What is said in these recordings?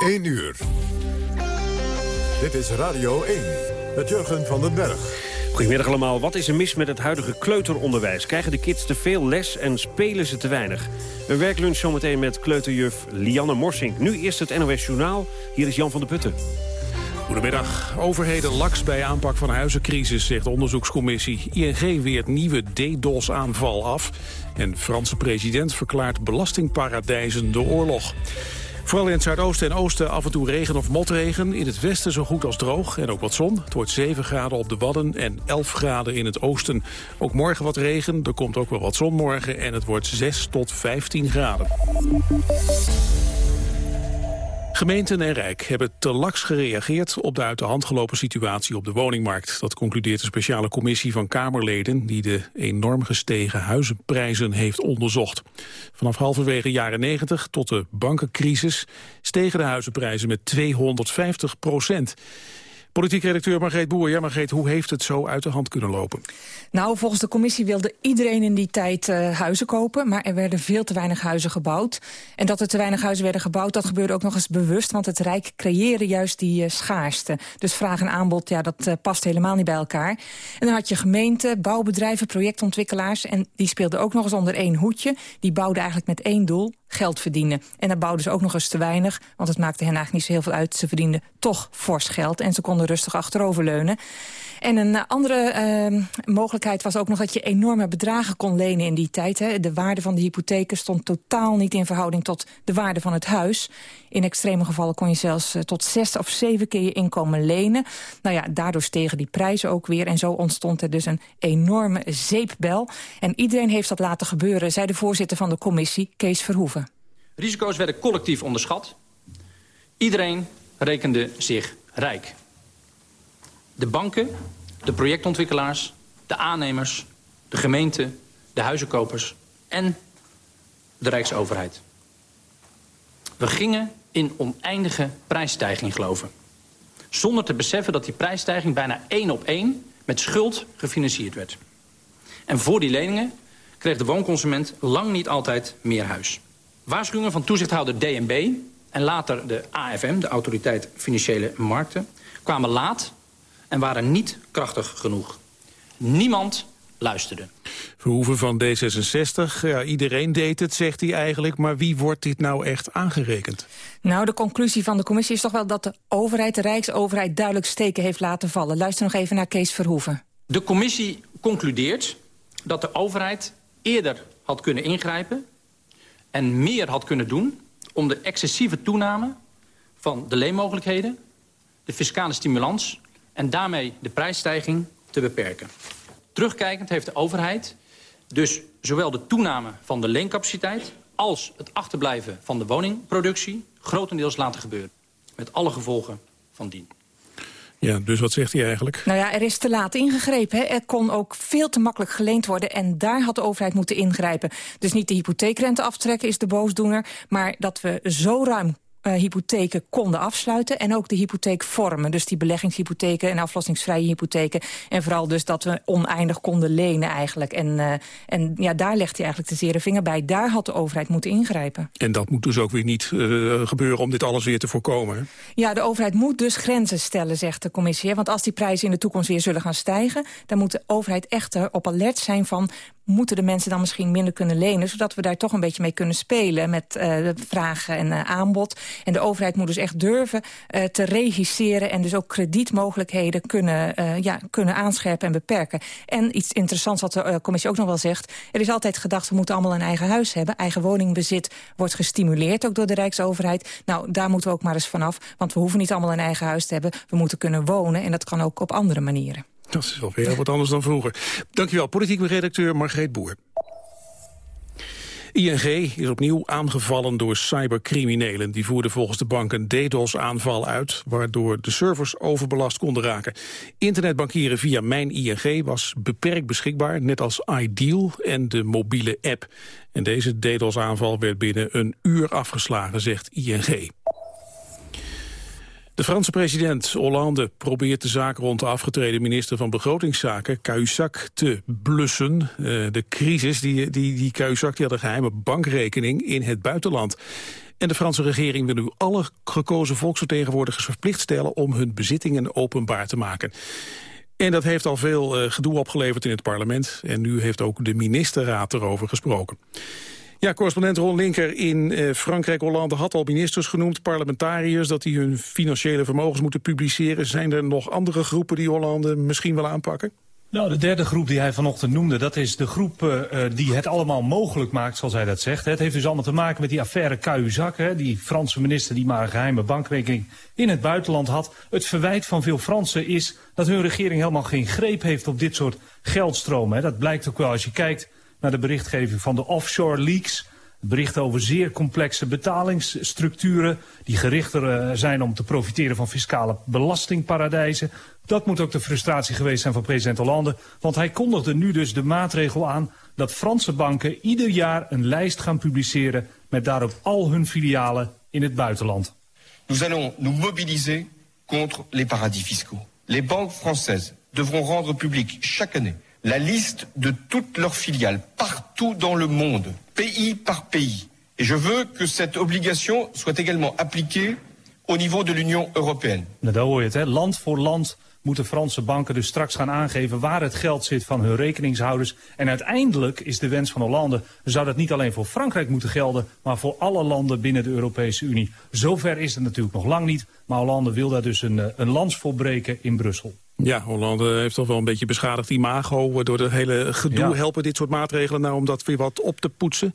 1 uur. Dit is Radio 1 met Jurgen van den Berg. Goedemiddag allemaal. Wat is er mis met het huidige kleuteronderwijs? Krijgen de kids te veel les en spelen ze te weinig? Een werklunch zometeen met kleuterjuf Lianne Morsink. Nu eerst het NOS Journaal. Hier is Jan van der Putten. Goedemiddag. Overheden laks bij aanpak van huizencrisis, zegt de onderzoekscommissie. ING weert nieuwe DDoS-aanval af. En Franse president verklaart belastingparadijzen de oorlog. Vooral in het zuidoosten en oosten af en toe regen of motregen. In het westen zo goed als droog en ook wat zon. Het wordt 7 graden op de Wadden en 11 graden in het oosten. Ook morgen wat regen, er komt ook wel wat zon morgen... en het wordt 6 tot 15 graden. Gemeenten en Rijk hebben te laks gereageerd op de uit de hand gelopen situatie op de woningmarkt. Dat concludeert een speciale commissie van Kamerleden die de enorm gestegen huizenprijzen heeft onderzocht. Vanaf halverwege jaren 90 tot de bankencrisis stegen de huizenprijzen met 250 procent. Politiek redacteur Margreet Boer. Ja, Margreet, hoe heeft het zo uit de hand kunnen lopen? Nou, volgens de commissie wilde iedereen in die tijd uh, huizen kopen... maar er werden veel te weinig huizen gebouwd. En dat er te weinig huizen werden gebouwd, dat gebeurde ook nog eens bewust... want het Rijk creëerde juist die uh, schaarste. Dus vraag en aanbod, ja, dat uh, past helemaal niet bij elkaar. En dan had je gemeenten, bouwbedrijven, projectontwikkelaars... en die speelden ook nog eens onder één hoedje. Die bouwden eigenlijk met één doel, geld verdienen. En dan bouwden ze ook nog eens te weinig, want het maakte hen eigenlijk niet zo heel veel uit. Ze verdienden toch fors geld en ze konden rustig achteroverleunen. En een eh, andere uh, mogelijkheid was ook nog dat je enorme bedragen kon lenen in die tijd. Hè. De waarde van de hypotheken stond totaal niet in verhouding tot de waarde van het huis. In extreme gevallen kon je zelfs uh, tot zes of zeven keer je inkomen lenen. Nou ja, daardoor stegen die prijzen ook weer. En zo ontstond er dus een enorme zeepbel. En iedereen heeft dat laten gebeuren, zei de voorzitter van de commissie, Kees Verhoeven. Risico's werden collectief onderschat. Iedereen rekende zich rijk. De banken, de projectontwikkelaars, de aannemers, de gemeente, de huizenkopers en de Rijksoverheid. We gingen in oneindige prijsstijging geloven. Zonder te beseffen dat die prijsstijging bijna één op één met schuld gefinancierd werd. En voor die leningen kreeg de woonconsument lang niet altijd meer huis. Waarschuwingen van toezichthouder DNB en later de AFM, de Autoriteit Financiële Markten, kwamen laat en waren niet krachtig genoeg. Niemand luisterde. Verhoeven van D66, ja, iedereen deed het, zegt hij eigenlijk... maar wie wordt dit nou echt aangerekend? Nou, de conclusie van de commissie is toch wel dat de overheid, de Rijksoverheid... duidelijk steken heeft laten vallen. Luister nog even naar Kees Verhoeven. De commissie concludeert dat de overheid eerder had kunnen ingrijpen... en meer had kunnen doen om de excessieve toename van de leenmogelijkheden... de fiscale stimulans en daarmee de prijsstijging te beperken. Terugkijkend heeft de overheid dus zowel de toename van de leencapaciteit... als het achterblijven van de woningproductie grotendeels laten gebeuren. Met alle gevolgen van dien. Ja, dus wat zegt hij eigenlijk? Nou ja, er is te laat ingegrepen. Hè. Er kon ook veel te makkelijk geleend worden en daar had de overheid moeten ingrijpen. Dus niet de hypotheekrente aftrekken is de boosdoener... maar dat we zo ruim uh, hypotheken konden afsluiten... en ook de hypotheekvormen, dus die beleggingshypotheken... en aflossingsvrije hypotheken. En vooral dus dat we oneindig konden lenen eigenlijk. En, uh, en ja, daar legt hij eigenlijk de zere vinger bij. Daar had de overheid moeten ingrijpen. En dat moet dus ook weer niet uh, gebeuren om dit alles weer te voorkomen? Hè? Ja, de overheid moet dus grenzen stellen, zegt de commissie. Want als die prijzen in de toekomst weer zullen gaan stijgen... dan moet de overheid echt op alert zijn van moeten de mensen dan misschien minder kunnen lenen... zodat we daar toch een beetje mee kunnen spelen met uh, vragen en uh, aanbod. En de overheid moet dus echt durven uh, te regisseren... en dus ook kredietmogelijkheden kunnen, ja, kunnen aanscherpen en beperken. En iets interessants wat de commissie ook nog wel zegt... er is altijd gedacht, we moeten allemaal een eigen huis hebben. Eigen woningbezit wordt gestimuleerd ook door de Rijksoverheid. Nou, daar moeten we ook maar eens vanaf, want we hoeven niet allemaal een eigen huis te hebben. We moeten kunnen wonen en dat kan ook op andere manieren. Dat is wel weer wat anders dan vroeger. Dankjewel, politiek redacteur Margreet Boer. ING is opnieuw aangevallen door cybercriminelen. Die voerden volgens de bank een DDoS-aanval uit... waardoor de servers overbelast konden raken. Internetbankieren via Mijn ING was beperkt beschikbaar... net als Ideal en de mobiele app. En deze DDoS-aanval werd binnen een uur afgeslagen, zegt ING. De Franse president Hollande probeert de zaak rond de afgetreden minister van Begrotingszaken, Cahuzac, te blussen. Uh, de crisis, die, die, die die had een geheime bankrekening in het buitenland. En de Franse regering wil nu alle gekozen volksvertegenwoordigers verplicht stellen om hun bezittingen openbaar te maken. En dat heeft al veel uh, gedoe opgeleverd in het parlement. En nu heeft ook de ministerraad erover gesproken. Ja, correspondent Ron Linker in uh, Frankrijk. Hollande had al ministers genoemd, parlementariërs... dat die hun financiële vermogens moeten publiceren. Zijn er nog andere groepen die Hollande misschien wil aanpakken? Nou, de derde groep die hij vanochtend noemde, dat is de groep uh, die het allemaal mogelijk maakt, zoals hij dat zegt. Het heeft dus allemaal te maken met die affaire Cahuzac, hè, die Franse minister die maar een geheime bankrekening in het buitenland had. Het verwijt van veel Fransen is dat hun regering helemaal geen greep heeft op dit soort geldstromen. Hè. Dat blijkt ook wel als je kijkt naar de berichtgeving van de offshore leaks. Berichten over zeer complexe betalingsstructuren... die gerichter zijn om te profiteren van fiscale belastingparadijzen. Dat moet ook de frustratie geweest zijn van president Hollande. Want hij kondigde nu dus de maatregel aan... dat Franse banken ieder jaar een lijst gaan publiceren... met daarop al hun filialen in het buitenland. Nous allons nous mobiliser contre les paradis fiscaux. Les banques françaises devront rendre public chaque année la liste de toutes leurs filiales partout dans le monde, pays par pays. Et je veux que cette obligation soit également appliquée au niveau de l'Union européenne. Nou, daar hoor je het, hè? land voor land moeten Franse banken dus straks gaan aangeven waar het geld zit van hun rekeningshouders. En uiteindelijk is de wens van Hollande, zou dat niet alleen voor Frankrijk moeten gelden, maar voor alle landen binnen de Europese Unie. Zover is het natuurlijk nog lang niet, maar Hollande wil daar dus een, eh, een lans voor breken in Brussel. Ja, Hollande heeft toch wel een beetje beschadigd imago. Door het hele gedoe helpen dit soort maatregelen nou om dat weer wat op te poetsen?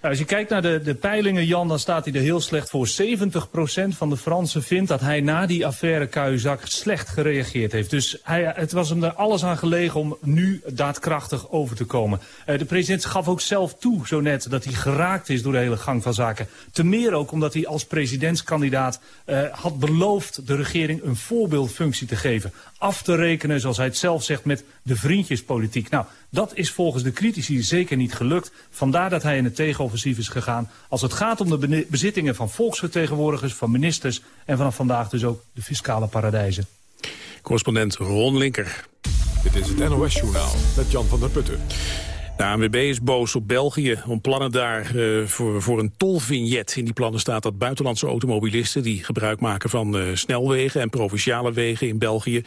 Nou, als je kijkt naar de, de peilingen, Jan, dan staat hij er heel slecht voor. 70% van de Fransen vindt dat hij na die affaire Kuizak slecht gereageerd heeft. Dus hij, het was hem er alles aan gelegen om nu daadkrachtig over te komen. Uh, de president gaf ook zelf toe, zo net, dat hij geraakt is door de hele gang van zaken. Te meer ook omdat hij als presidentskandidaat uh, had beloofd de regering een voorbeeldfunctie te geven. Af te rekenen, zoals hij het zelf zegt, met de vriendjespolitiek. Nou, dat is volgens de critici zeker niet gelukt. Vandaar dat hij in het tegenoffensief is gegaan. Als het gaat om de bezittingen van volksvertegenwoordigers, van ministers... en vanaf vandaag dus ook de fiscale paradijzen. Correspondent Ron Linker. Dit is het NOS Journaal met Jan van der Putten. De ANWB is boos op België om plannen daar uh, voor, voor een tolvignet. In die plannen staat dat buitenlandse automobilisten die gebruik maken van uh, snelwegen en provinciale wegen in België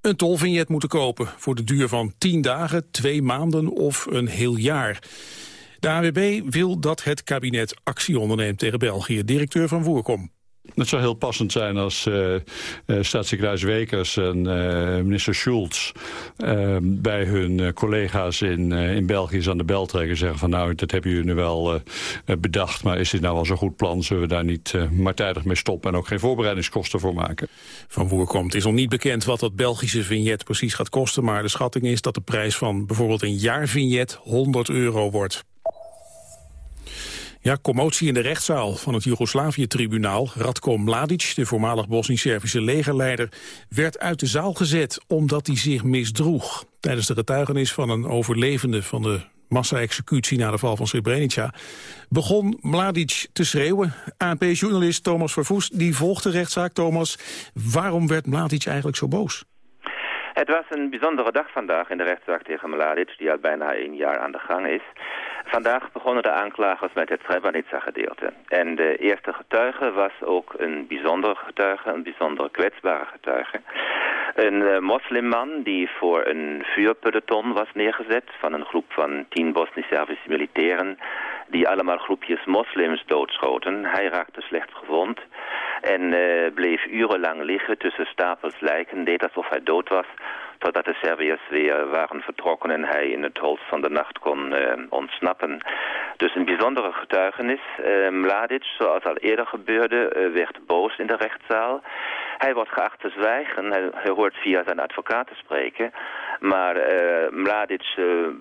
een tolvignet moeten kopen voor de duur van 10 dagen, twee maanden of een heel jaar. De AWB wil dat het kabinet actie onderneemt tegen België. Directeur van Voerkom. Het zou heel passend zijn als uh, uh, staatssecretaris Wekers en uh, minister Schulz bij hun collega's in, in België aan de bel trekken. Zeggen van nou, dat hebben jullie nu wel bedacht, maar is dit nou wel zo'n goed plan? Zullen we daar niet maar tijdig mee stoppen en ook geen voorbereidingskosten voor maken? Van Woer komt. is nog niet bekend wat dat Belgische vignet precies gaat kosten, maar de schatting is dat de prijs van bijvoorbeeld een jaarvignet 100 euro wordt. Ja, commotie in de rechtszaal van het Joegoslavië-tribunaal. Radko Mladic, de voormalig Bosnisch-Servische legerleider, werd uit de zaal gezet omdat hij zich misdroeg. Tijdens de getuigenis van een overlevende van de massa-executie na de val van Srebrenica, begon Mladic te schreeuwen. ANP-journalist Thomas Vervoes die volgt de rechtszaak. Thomas, waarom werd Mladic eigenlijk zo boos? Het was een bijzondere dag vandaag in de rechtszaak tegen Mladic, die al bijna een jaar aan de gang is. Vandaag begonnen de aanklagers met het Srebrenica-gedeelte. En de eerste getuige was ook een bijzondere getuige, een bijzonder kwetsbare getuige. Een uh, moslimman die voor een vuurpeloton was neergezet van een groep van tien Bosnisch-Servische militairen die allemaal groepjes moslims doodschoten. Hij raakte slecht gewond en uh, bleef urenlang liggen tussen stapels lijken, deed alsof hij dood was totdat de Serviërs weer waren vertrokken en hij in het holst van de nacht kon uh, ontsnappen. Dus een bijzondere getuigenis. Uh, Mladic, zoals al eerder gebeurde, uh, werd boos in de rechtszaal. Hij wordt geacht te zwijgen. Hij, hoort via zijn advocaat te spreken. Maar Mladic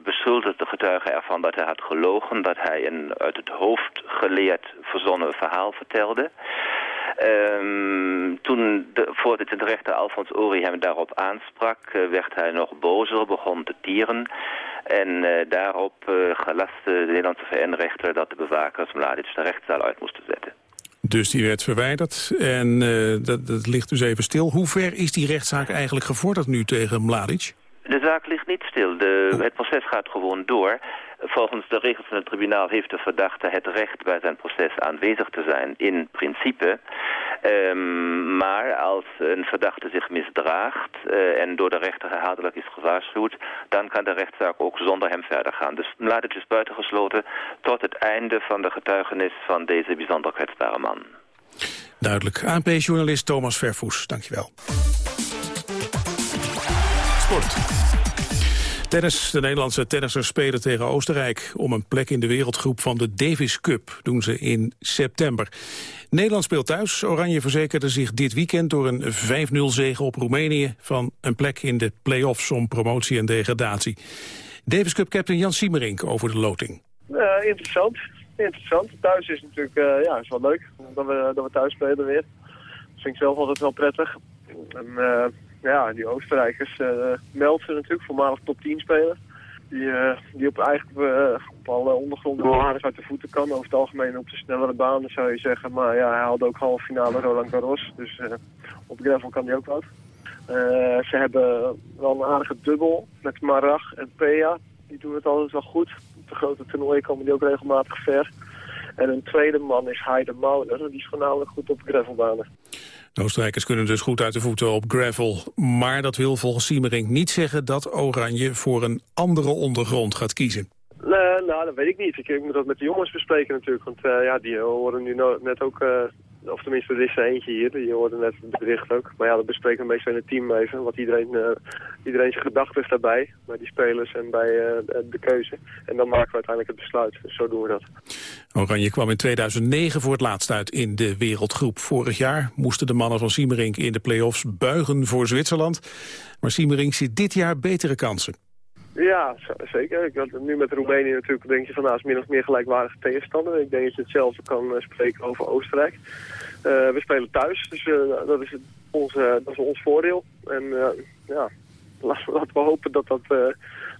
beschuldigt de getuige ervan dat hij had gelogen... dat hij een uit het hoofd geleerd verzonnen verhaal vertelde... Um, toen de voorzitter de rechter Alfons Ori hem daarop aansprak, uh, werd hij nog bozer, begon te tieren. En uh, daarop uh, gelastte de Nederlandse VN-rechter dat de bewakers Mladic de rechtszaal uit moesten zetten. Dus die werd verwijderd en dat, dat ligt dus even stil. Hoe ver is die rechtszaak eigenlijk gevorderd nu tegen Mladic? De zaak ligt niet stil. De, oh. Het proces gaat gewoon door. Volgens de regels van het tribunaal heeft de verdachte het recht bij zijn proces aanwezig te zijn in principe. Um, maar als een verdachte zich misdraagt uh, en door de rechter herhaaldelijk is gewaarschuwd, dan kan de rechtszaak ook zonder hem verder gaan. Dus laat het dus buitengesloten tot het einde van de getuigenis van deze bijzonder kwetsbare man. Duidelijk. ANP-journalist Thomas Vervoes, dankjewel. Sport. Tennis. De Nederlandse tennissers spelen tegen Oostenrijk... om een plek in de wereldgroep van de Davis Cup. Doen ze in september. Nederland speelt thuis. Oranje verzekerde zich dit weekend door een 5-0 zege op Roemenië... van een plek in de play-offs om promotie en degradatie. Davis Cup captain Jan Siemerink over de loting. Uh, interessant. Interessant. Thuis is natuurlijk uh, ja, is wel leuk dat we, dat we thuis spelen weer. Dat vind ik zelf altijd wel prettig. En, uh, ja, die Oostenrijkers, uh, Meltzer natuurlijk, voormalig top 10 speler. Die, uh, die op eigenlijk uh, op alle ondergronden wel aardig uit de voeten kan. Over het algemeen op de snellere banen zou je zeggen. Maar ja, hij haalde ook halve finale Roland Garros. Dus op gravel kan hij ook wat. ze hebben wel een aardige dubbel met Marag en Pea. Die doen het altijd wel goed. Op de grote toernooien komen die ook regelmatig ver. En een tweede man is Heide Mauder. Die is voornamelijk goed op gravelbanen. De Oostenrijkers kunnen dus goed uit de voeten op gravel. Maar dat wil volgens Siemering niet zeggen dat Oranje voor een andere ondergrond gaat kiezen. Nee, nou, dat weet ik niet. Ik, ik, moet dat met de jongens bespreken natuurlijk. Want uh, ja, die horen nu net ook uh, of tenminste, er is er eentje hier, die hoorde net het bericht ook. Maar ja, dat bespreken we meestal in het team even, wat iedereen, uh, iedereen zijn gedachten is daarbij. Bij die spelers en bij uh, de keuze. En dan maken we uiteindelijk het besluit. Dus zo doen we dat. Oranje kwam in 2009 voor het laatst uit in de wereldgroep. Vorig jaar moesten de mannen van Siemerink in de play-offs buigen voor Zwitserland. Maar Siemerink ziet dit jaar betere kansen. Ja, zeker. Ik nu met Roemenië natuurlijk denk je van nou, is min of meer gelijkwaardige tegenstander. Ik denk dat je hetzelfde kan uh, spreken over Oostenrijk. Uh, we spelen thuis, dus uh, dat, is ons, dat is ons voordeel. En ja, laten we hopen dat dat,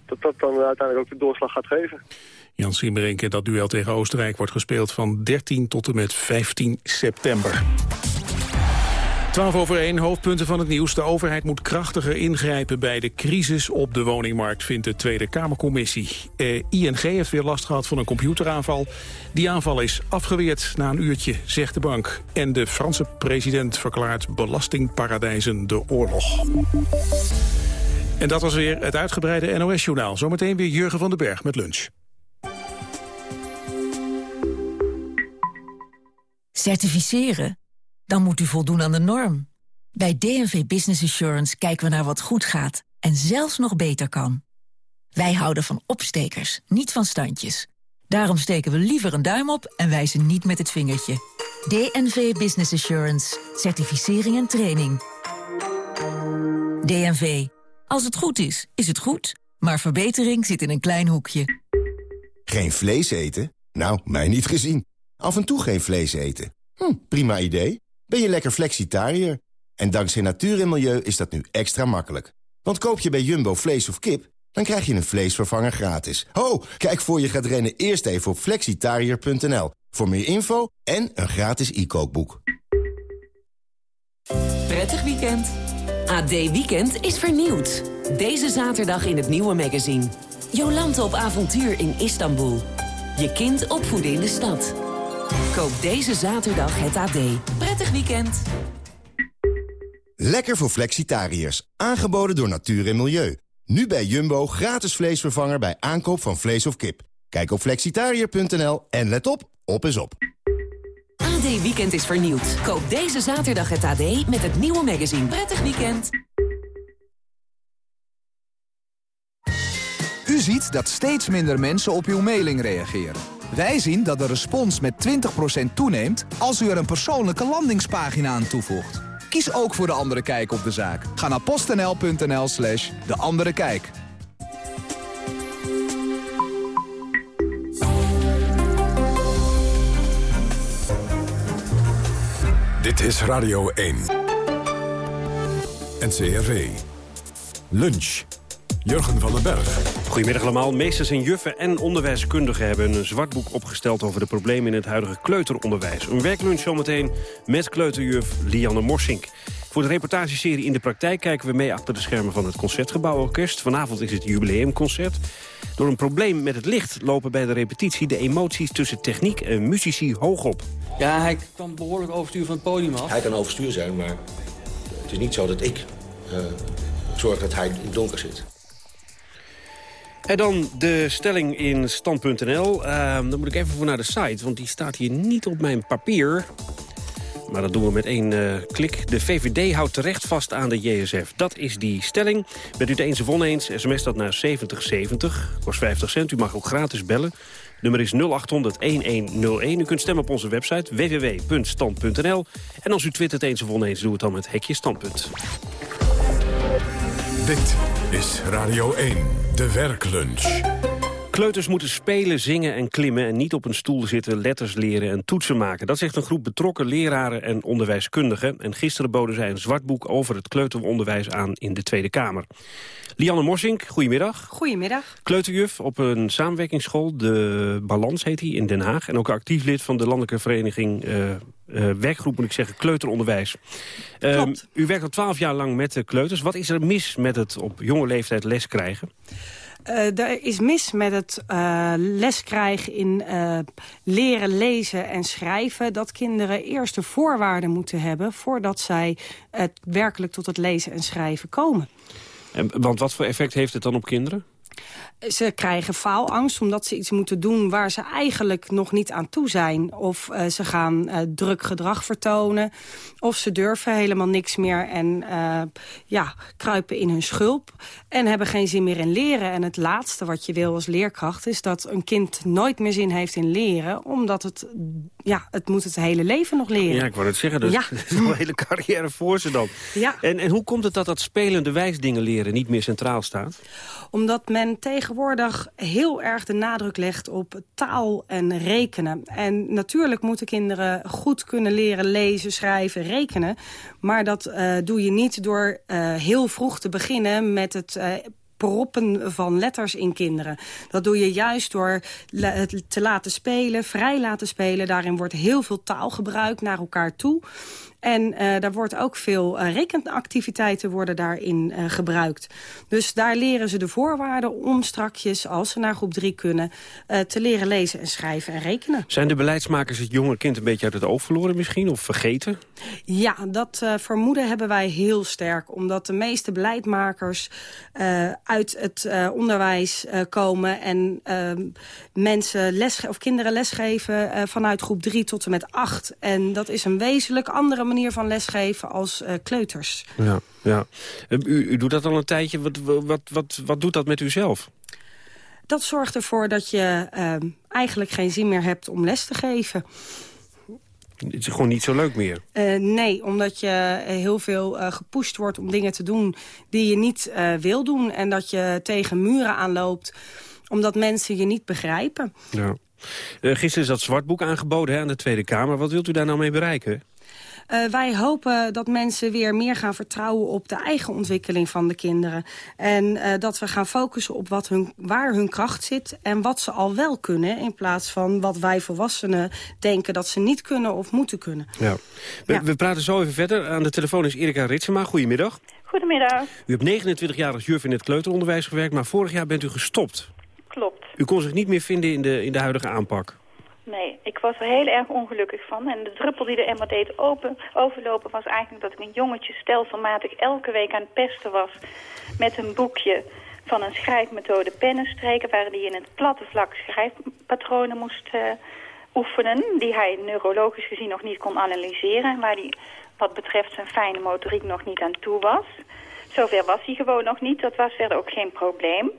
dat dat dan uiteindelijk ook de doorslag gaat geven. Jan Siemerink, dat duel tegen Oostenrijk wordt gespeeld van 13 tot en met 15 september. 12 over 1, hoofdpunten van het nieuws. De overheid moet krachtiger ingrijpen bij de crisis op de woningmarkt, vindt de Tweede Kamercommissie. Eh, ING heeft weer last gehad van een computeraanval. Die aanval is afgeweerd na een uurtje, zegt de bank. En de Franse president verklaart belastingparadijzen de oorlog. En dat was weer het uitgebreide NOS-journaal. Zometeen weer Jurgen van den Berg met lunch. Certificeren? Dan moet u voldoen aan de norm. Bij DNV Business Assurance kijken we naar wat goed gaat en zelfs nog beter kan. Wij houden van opstekers, niet van standjes. Daarom steken we liever een duim op en wijzen niet met het vingertje. DNV Business Assurance. Certificering en training. DNV. Als het goed is, is het goed. Maar verbetering zit in een klein hoekje. Geen vlees eten? Nou, mij niet gezien. Af en toe geen vlees eten. Hm, prima idee. Ben je lekker flexitariër? En dankzij natuur en milieu is dat nu extra makkelijk. Want koop je bij Jumbo vlees of kip, dan krijg je een vleesvervanger gratis. Ho, kijk voor je gaat rennen eerst even op flexitariër.nl. Voor meer info en een gratis e-kookboek. Prettig weekend. AD Weekend is vernieuwd. Deze zaterdag in het nieuwe magazine. Jolante op avontuur in Istanbul. Je kind opvoeden in de stad. Koop deze zaterdag het AD. Prettig weekend. Lekker voor flexitariërs. Aangeboden door Natuur en Milieu. Nu bij Jumbo gratis vleesvervanger bij aankoop van vlees of kip. Kijk op flexitariër.nl en let op, op is op. AD Weekend is vernieuwd. Koop deze zaterdag het AD met het nieuwe magazine. Prettig weekend. U ziet dat steeds minder mensen op uw mailing reageren. Wij zien dat de respons met 20% toeneemt als u er een persoonlijke landingspagina aan toevoegt. Kies ook voor De Andere Kijk op de zaak. Ga naar postnl.nl slash De Andere Kijk. Dit is Radio 1. NCRV. Lunch. Jurgen van den Berg. Goedemiddag allemaal. Meesters en juffen en onderwijskundigen hebben een zwartboek opgesteld over de problemen in het huidige kleuteronderwijs. Een werklunch zometeen met kleuterjuf Lianne Morsink. Voor de reportageserie In de Praktijk kijken we mee achter de schermen van het Concertgebouworkest. Vanavond is het jubileumconcert. Door een probleem met het licht lopen bij de repetitie de emoties tussen techniek en muzici hoog op. Ja, hij kan behoorlijk overstuur van het podium af. Hij kan overstuur zijn, maar het is niet zo dat ik uh, zorg dat hij in het donker zit. En dan de stelling in stand.nl. Uh, dan moet ik even voor naar de site, want die staat hier niet op mijn papier. Maar dat doen we met één uh, klik. De VVD houdt terecht vast aan de JSF. Dat is die stelling. Bent u het eens of oneens, sms dat naar 7070. Kost 50 cent. U mag ook gratis bellen. Nummer is 0800-1101. U kunt stemmen op onze website www.stand.nl. En als u twittert eens of oneens, doe het dan met hekje standpunt. Dit is Radio 1, de werklunch. Kleuters moeten spelen, zingen en klimmen en niet op een stoel zitten, letters leren en toetsen maken. Dat zegt een groep betrokken leraren en onderwijskundigen. En gisteren boden zij een zwart boek over het kleuteronderwijs aan in de Tweede Kamer. Lianne Morsink, goedemiddag. Goedemiddag. Kleuterjuf op een samenwerkingsschool, de Balans heet hij, in Den Haag. En ook actief lid van de landelijke vereniging, uh, uh, werkgroep moet ik zeggen, kleuteronderwijs. Uh, u werkt al twaalf jaar lang met de kleuters. Wat is er mis met het op jonge leeftijd les krijgen? Uh, er is mis met het uh, les krijgen in uh, leren lezen en schrijven. Dat kinderen eerst de voorwaarden moeten hebben... voordat zij werkelijk tot het lezen en schrijven komen. En, want wat voor effect heeft het dan op kinderen? Ze krijgen faalangst omdat ze iets moeten doen waar ze eigenlijk nog niet aan toe zijn. Of uh, ze gaan uh, druk gedrag vertonen. Of ze durven helemaal niks meer en uh, ja, kruipen in hun schulp. En hebben geen zin meer in leren. En het laatste wat je wil als leerkracht is dat een kind nooit meer zin heeft in leren. Omdat het, ja, het moet het hele leven nog leren. Ja, ik wou het zeggen. Dus ja. is een hele carrière voor ze dan. Ja. En, en hoe komt het dat dat spelende wijsdingen leren niet meer centraal staat? Omdat men tegenwoordig heel erg de nadruk legt op taal en rekenen. En natuurlijk moeten kinderen goed kunnen leren lezen, schrijven, rekenen. Maar dat uh, doe je niet door uh, heel vroeg te beginnen met het... Uh, proppen van letters in kinderen. Dat doe je juist door het te laten spelen, vrij laten spelen. Daarin wordt heel veel taal gebruikt naar elkaar toe. En uh, daar wordt ook veel uh, rekenactiviteiten worden daarin uh, gebruikt. Dus daar leren ze de voorwaarden om strakjes, als ze naar groep 3 kunnen... te leren lezen en schrijven en rekenen. Zijn de beleidsmakers het jonge kind een beetje uit het oog verloren misschien? Of vergeten? Ja, dat vermoeden hebben wij heel sterk. Omdat de meeste beleidmakers uit het onderwijs komen... en mensen les, of kinderen lesgeven vanuit groep 3 tot en met 8. En dat is een wezenlijk andere manier van lesgeven als uh, kleuters. Ja, ja. U, u, doet dat al een tijdje. Wat, wat, wat, wat doet dat met u zelf? Dat zorgt ervoor dat je uh, eigenlijk geen zin meer hebt om les te geven. Het is gewoon niet zo leuk meer? Uh, nee, omdat je heel veel uh, gepusht wordt om dingen te doen die je niet uh, wil doen. En dat je tegen muren aanloopt omdat mensen je niet begrijpen. Ja. gisteren is dat zwartboek aangeboden hè, aan de Tweede Kamer. Wat wilt u daar nou mee bereiken? Uh, wij hopen dat mensen weer meer gaan vertrouwen op de eigen ontwikkeling van de kinderen. En uh, dat we gaan focussen op wat hun, waar hun kracht zit en wat ze al wel kunnen. In plaats van wat wij volwassenen denken dat ze niet kunnen of moeten kunnen. Ja. We, ja. we praten zo even verder. Aan de telefoon is Erika Ritsema. Goedemiddag. Goedemiddag. U hebt 29 jaar als juf in het kleuteronderwijs gewerkt, maar vorig jaar bent u gestopt. Klopt. U kon zich niet meer vinden in de, in de huidige aanpak. Nee, ik was er heel erg ongelukkig van. En de druppel die er Emma deed open, overlopen was eigenlijk dat ik een jongetje stelselmatig elke week aan het pesten was met een boekje van een schrijfmethode pennenstreken, waar hij in het platte vlak schrijfpatronen moest uh, oefenen, die hij neurologisch gezien nog niet kon analyseren, waar hij wat betreft zijn fijne motoriek nog niet aan toe was. Zover was hij gewoon nog niet, dat was verder ook geen probleem.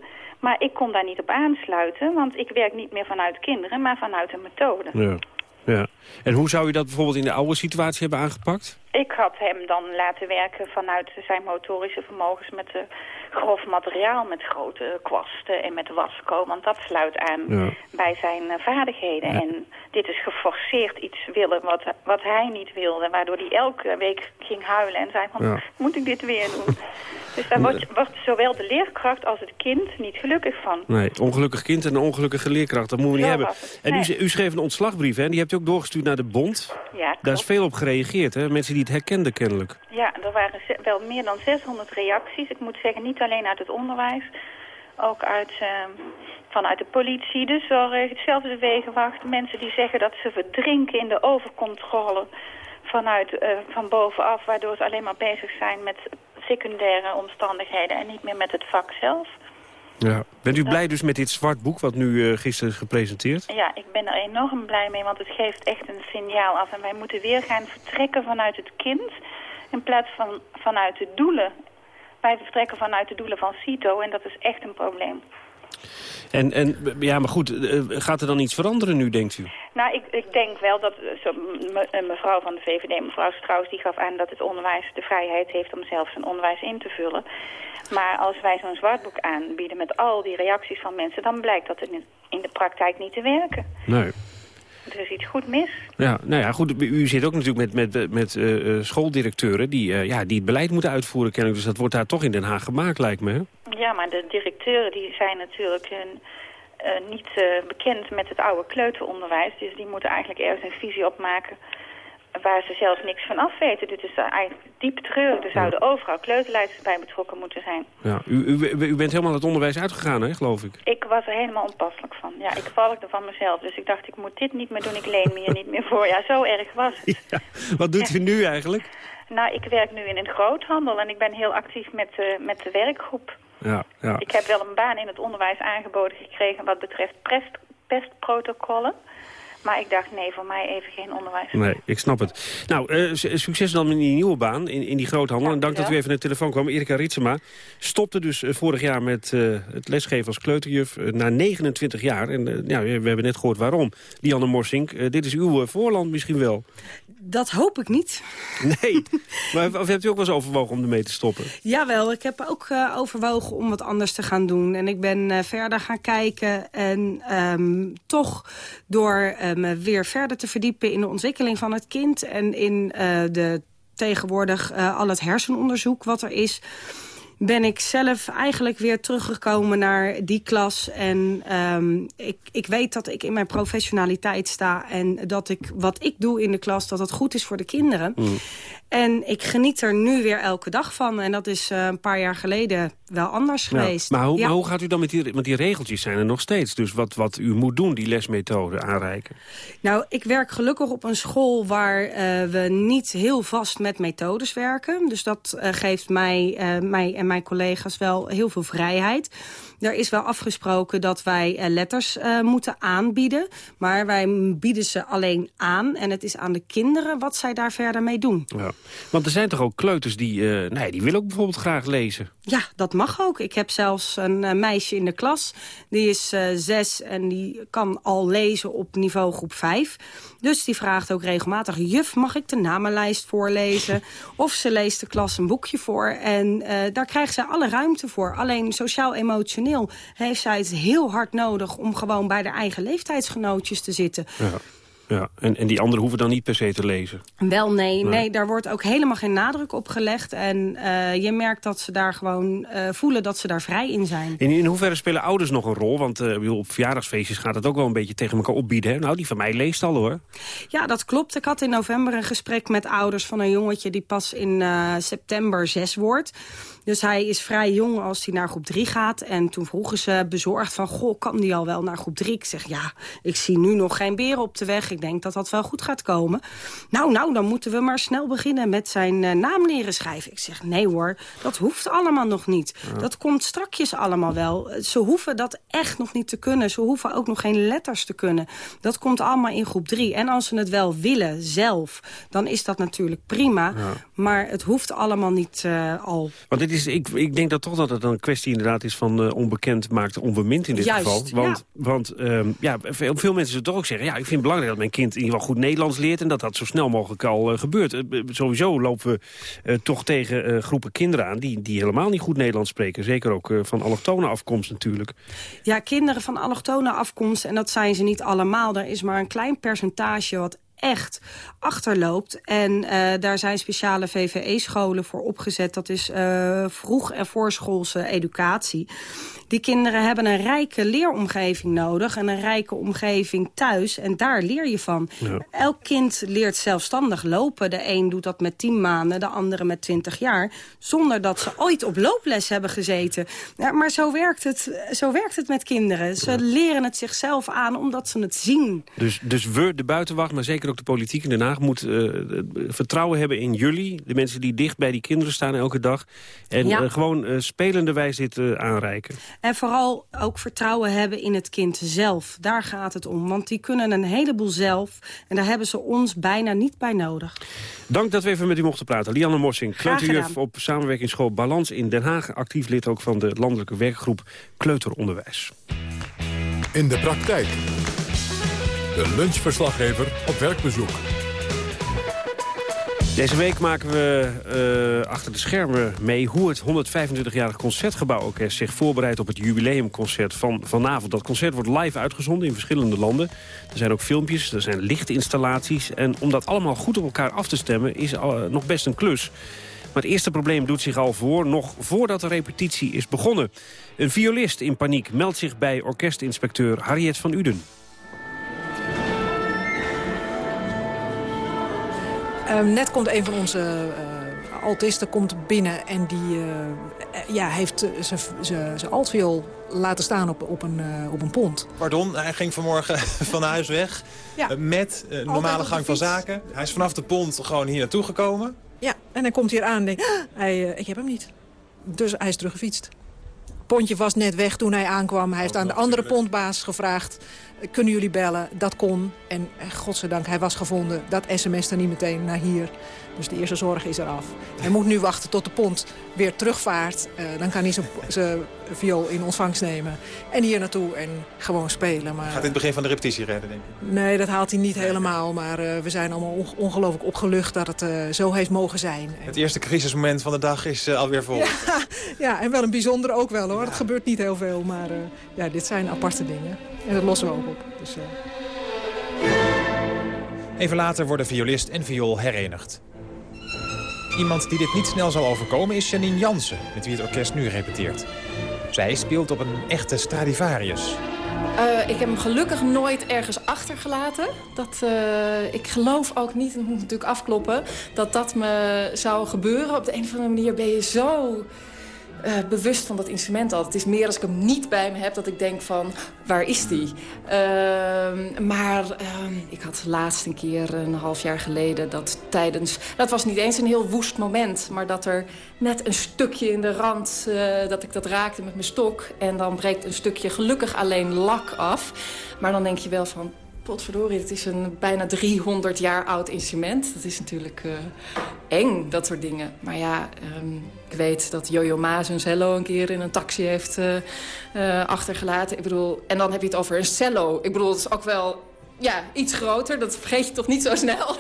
Maar ik kon daar niet op aansluiten, want ik werk niet meer vanuit kinderen, maar vanuit een methode. Ja. Ja. En hoe zou je dat bijvoorbeeld in de oude situatie hebben aangepakt? Ik had hem dan laten werken vanuit zijn motorische vermogens met uh, grof materiaal, met grote kwasten en met wasko. Want dat sluit aan ja. bij zijn uh, vaardigheden. Ja. En dit is geforceerd iets willen wat, wat hij niet wilde. Waardoor hij elke week ging huilen en zei van, moet ik dit weer doen? Dus daar wordt, wordt zowel de leerkracht als het kind niet gelukkig van. Nee, ongelukkig kind en een ongelukkige leerkracht, dat moeten we niet Zo hebben. En u, Nee. u schreef een ontslagbrief, hè? Die hebt u ook doorgestuurd naar de bond. Ja, Daar is veel op gereageerd, hè? Mensen die het herkenden kennelijk. Ja, er waren wel meer dan 600 reacties. Ik moet zeggen, niet alleen uit het onderwijs. Ook uit, eh, vanuit de politie, de zorg, hetzelfde wegenwacht. Mensen die zeggen dat ze verdrinken in de overcontrole vanuit, eh, van bovenaf. Waardoor ze alleen maar bezig zijn met secundaire omstandigheden en niet meer met het vak zelf. Ja. Bent u blij dus met dit zwart boek wat nu eh, gisteren is gepresenteerd? Ja, ik ben er enorm blij mee, want het geeft echt een signaal af. En wij moeten weer gaan vertrekken vanuit het kind in plaats van vanuit de doelen. Wij vertrekken vanuit de doelen van CITO en dat is echt een probleem. En, en ja, maar goed, eh, gaat er dan iets veranderen nu, denkt u? Nou, ik, ik denk wel dat eh, zo, me- mevrouw van de VVD, mevrouw Strauss, die gaf aan dat het onderwijs de vrijheid heeft om zelf zijn onderwijs in te vullen. Maar als wij zo'n zwartboek aanbieden met al die reacties van mensen, dan blijkt dat het in de praktijk niet te werken. Nee. Er is iets goed mis. Ja, nou ja, goed, u zit ook natuurlijk met, met, met eh, schooldirecteuren die, eh, ja, die het beleid moeten uitvoeren kennelijk. Dus dat wordt daar toch in Den Haag gemaakt, lijkt me. Hè? Ja, maar de directeuren die zijn natuurlijk niet bekend met het oude kleuteronderwijs. Dus die moeten eigenlijk ergens een visie opmaken waar ze zelf niks van af weten. Dit is eh, eigenlijk diep treurig. Er zouden overal kleuterleiders bij betrokken moeten zijn. Ja, u, u, u bent helemaal het onderwijs uitgegaan, hè, geloof ik? Ik was er helemaal onpasselijk van. Ja, ik volgde van mezelf. Dus ik dacht, ik moet dit niet meer doen. Ik leen me hier niet meer voor. Ja, zo erg was het. Wat doet u nu eigenlijk? Nou, ik werk nu in een groothandel en ik ben heel actief met, eh, met de werkgroep. Ja, ja. Ik heb wel een baan in het onderwijs aangeboden gekregen wat betreft pest, pestprotocollen. Maar ik dacht, nee, voor mij even geen onderwijs. Nee, ik snap het. Nou, eh, su- succes dan in die nieuwe baan, in, in die groothandel. En dank dat u even naar de telefoon kwam. Erika Ritsema stopte dus eh, vorig jaar met eh, het lesgeven als kleuterjuf... eh, na 29 jaar. En eh, ja, we hebben net gehoord waarom. Dianne Morsink, eh, dit is uw eh, voorland misschien wel. Dat hoop ik niet. Nee, maar of hebt u ook wel eens overwogen om ermee te stoppen? Jawel, ik heb ook eh, overwogen om wat anders te gaan doen. En ik ben eh, verder gaan kijken en ehm, toch door me weer verder te verdiepen... in de ontwikkeling van het kind en in eh, de tegenwoordig eh, al het hersenonderzoek wat er is ben ik zelf eigenlijk weer teruggekomen naar die klas. En ehm, ik, ik weet dat ik in mijn professionaliteit sta... en dat ik wat ik doe in de klas, dat het goed is voor de kinderen. En ik geniet er nu weer elke dag van. En dat is eh, een paar jaar geleden wel anders Ja, geweest. maar, hoe, Ja. maar hoe gaat u dan met die, want die regeltjes zijn er nog steeds. Dus wat, wat u moet doen, die lesmethode aanreiken. Nou, ik werk gelukkig op een school waar eh, we niet heel vast met methodes werken. Dus dat eh, geeft mij, mij en mijn collega's wel heel veel vrijheid. Er is wel afgesproken dat wij eh, letters eh, moeten aanbieden. Maar wij bieden ze alleen aan. En het is aan de kinderen wat zij daar verder mee doen. Ja. Want er zijn toch ook kleuters die, eh, nee, die willen ook bijvoorbeeld graag lezen. Ja, dat mag ook. Ik heb zelfs een meisje in de klas. Die is zes en die kan al lezen op niveau groep vijf. Dus die vraagt ook regelmatig... juf, mag ik de namenlijst voorlezen? Of ze leest de klas een boekje voor. En daar krijgt zij alle ruimte voor. Alleen sociaal-emotioneel heeft zij het heel hard nodig... om gewoon bij de eigen leeftijdsgenootjes te zitten. Ja. Ja. En, en die anderen hoeven dan niet per se te lezen. Wel, nee, Nee. nee. daar wordt ook helemaal geen nadruk op gelegd. En eh, je merkt dat ze daar gewoon eh, voelen dat ze daar vrij in zijn. In, in hoeverre spelen ouders nog een rol? Want eh, op verjaardagsfeestjes gaat het ook wel een beetje tegen elkaar opbieden. Hè? Nou, die van mij leest al hoor. Ja, dat klopt. Ik had in november een gesprek met ouders van een jongetje... die pas in september zes wordt. Dus hij is vrij jong als hij naar groep 3 gaat. En toen vroegen ze bezorgd van... goh, kan die al wel naar groep 3? Ik zeg, ja, ik zie nu nog geen beren op de weg. Ik denk dat dat wel goed gaat komen. Nou, nou, dan moeten we maar snel beginnen met zijn eh, naam leren schrijven. Ik zeg, nee hoor, dat hoeft allemaal nog niet. Dat komt strakjes allemaal wel. Ze hoeven dat echt nog niet te kunnen. Ze hoeven ook nog geen letters te kunnen. Dat komt allemaal in groep 3. En als ze het wel willen, zelf, dan is dat natuurlijk prima. Maar het hoeft allemaal niet eh, al. Want dit is, ik, ik denk dat toch dat het een kwestie inderdaad is van eh, onbekend maakt onbemind in dit Juist, geval. Want, want ehm, ja, veel, veel mensen zullen toch ook zeggen... ja, ik vind het belangrijk dat mijn kind in ieder geval goed Nederlands leert... en dat dat zo snel mogelijk al eh, gebeurt. Eh, sowieso lopen we toch tegen groepen kinderen aan... Die, die helemaal niet goed Nederlands spreken. Zeker ook van allochtone afkomst natuurlijk. Ja, kinderen van allochtone afkomst, en dat zijn ze niet allemaal. Er is maar een klein percentage wat echt achterloopt. En uh, daar zijn speciale VVE-scholen voor opgezet. Dat is uh, vroeg- en voorschoolse educatie. Die kinderen hebben een rijke leeromgeving nodig... en een rijke omgeving thuis. En daar leer je van. Ja. Elk kind leert zelfstandig lopen. De een doet dat met tien maanden, de andere met twintig jaar. Zonder dat ze ooit op looples hebben gezeten. Ja, maar zo werkt, het, zo werkt het met kinderen. Ze ja. leren het zichzelf aan omdat ze het zien. Dus, dus we, de buitenwacht, maar zeker ook de politiek in Den Haag... moet uh, vertrouwen hebben in jullie. De mensen die dicht bij die kinderen staan elke dag. En ja. uh, gewoon uh, spelende wijze dit aanreiken. En vooral ook vertrouwen hebben in het kind zelf. Daar gaat het om, want die kunnen een heleboel zelf. En daar hebben ze ons bijna niet bij nodig. Dank dat we even met u mochten praten. Lianne Morsing, kleuterjuf op samenwerkingsschool Balans in Den Haag. Actief lid ook van de landelijke werkgroep Kleuteronderwijs. In de praktijk. De lunchverslaggever op werkbezoek. Deze week maken we uh, achter de schermen mee hoe het 125-jarig Concertgebouworkest zich voorbereidt op het jubileumconcert van vanavond. Dat concert wordt live uitgezonden in verschillende landen. Er zijn ook filmpjes, er zijn lichtinstallaties. En om dat allemaal goed op elkaar af te stemmen is uh, nog best een klus. Maar het eerste probleem doet zich al voor, nog voordat de repetitie is begonnen. Een violist in paniek meldt zich bij orkestinspecteur Harriet van Uden. Um, net komt een van onze uh, altisten komt binnen en die uh, ja, heeft zijn altviool laten staan op, op, een, uh, op een pont. Pardon, hij ging vanmorgen van huis weg ja. met normale gang van zaken. Hij is vanaf de pont gewoon hier naartoe gekomen. Ja, en hij komt hier aan en denkt, ah, hij, ik heb hem niet. Dus hij is teruggefietst. Het pontje was net weg toen hij aankwam. Hij heeft aan de andere pontbaas gevraagd kunnen jullie bellen? Dat kon. En godzijdank, hij was gevonden. Dat sms er niet meteen naar hier. Dus de eerste zorg is eraf. Hij moet nu wachten tot de pont weer terugvaart. Uh, dan kan hij zijn viool in ontvangst nemen. En hier naartoe en gewoon spelen. Maar, Gaat dit het begin van de repetitie redden, denk ik? Nee, dat haalt hij niet helemaal. Maar uh, we zijn allemaal on ongelooflijk opgelucht dat het uh, zo heeft mogen zijn. Het eerste crisismoment van de dag is alweer vol. Ja, ja, en wel een bijzondere ook wel hoor. Ja. Het gebeurt niet heel veel. Maar ja, dit zijn aparte dingen. En dat lossen we ook op. Dus, Even later worden violist en viool herenigd. Iemand die dit niet snel zal overkomen is Janine Jansen, met wie het orkest nu repeteert. Zij speelt op een echte Stradivarius. Uh, ik heb hem gelukkig nooit ergens achtergelaten. Dat, uh, ik geloof ook niet, en dat moet natuurlijk afkloppen... dat dat me zou gebeuren. Op de een of andere manier ben je zo... Uh, bewust van dat instrument al. Het is meer als ik hem niet bij me heb dat ik denk van, waar is die? Uh, maar uh, ik had laatst een keer, een half jaar geleden, dat tijdens... Dat was niet eens een heel woest moment, maar dat er net een stukje in de rand... Uh, dat ik dat raakte met mijn stok en dan breekt een stukje gelukkig alleen lak af. Maar dan denk je wel van, potverdorie, het is een bijna 300 jaar oud instrument. Dat is natuurlijk uh, eng, dat soort dingen. Maar ja, um, ik weet dat Jojo Maas een cello een keer in een taxi heeft uh, uh, achtergelaten. Ik bedoel, en dan heb je het over een cello. Ik bedoel, het is ook wel ja, iets groter. Dat vergeet je toch niet zo snel.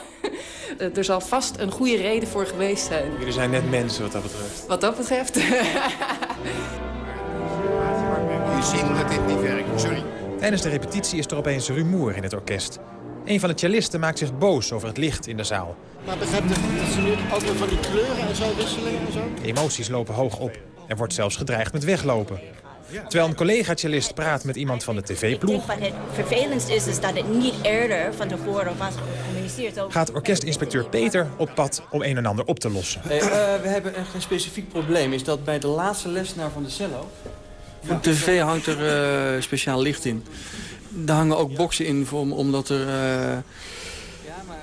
er zal vast een goede reden voor geweest zijn. Jullie zijn net mensen wat dat betreft. Wat dat betreft. Jullie zien dat dit niet werkt, sorry. Tijdens de repetitie is er opeens rumoer in het orkest. Een van de cellisten maakt zich boos over het licht in de zaal. Maar begrijp dat ze nu ook weer van die kleuren en zo wisselen en zo? De emoties lopen hoog op. Er wordt zelfs gedreigd met weglopen. Terwijl een collega-cellist praat met iemand van de tv-ploeg... Wat het vervelendst is, is dat het niet eerder van tevoren was gecommuniceerd. Gaat orkestinspecteur Peter op pad om een en ander op te lossen. Hey, uh, we hebben echt een specifiek probleem. Is dat bij de laatste lesnaar van de cello... De tv hangt er uh, speciaal licht in. Daar hangen ook boxen in voor, omdat er uh,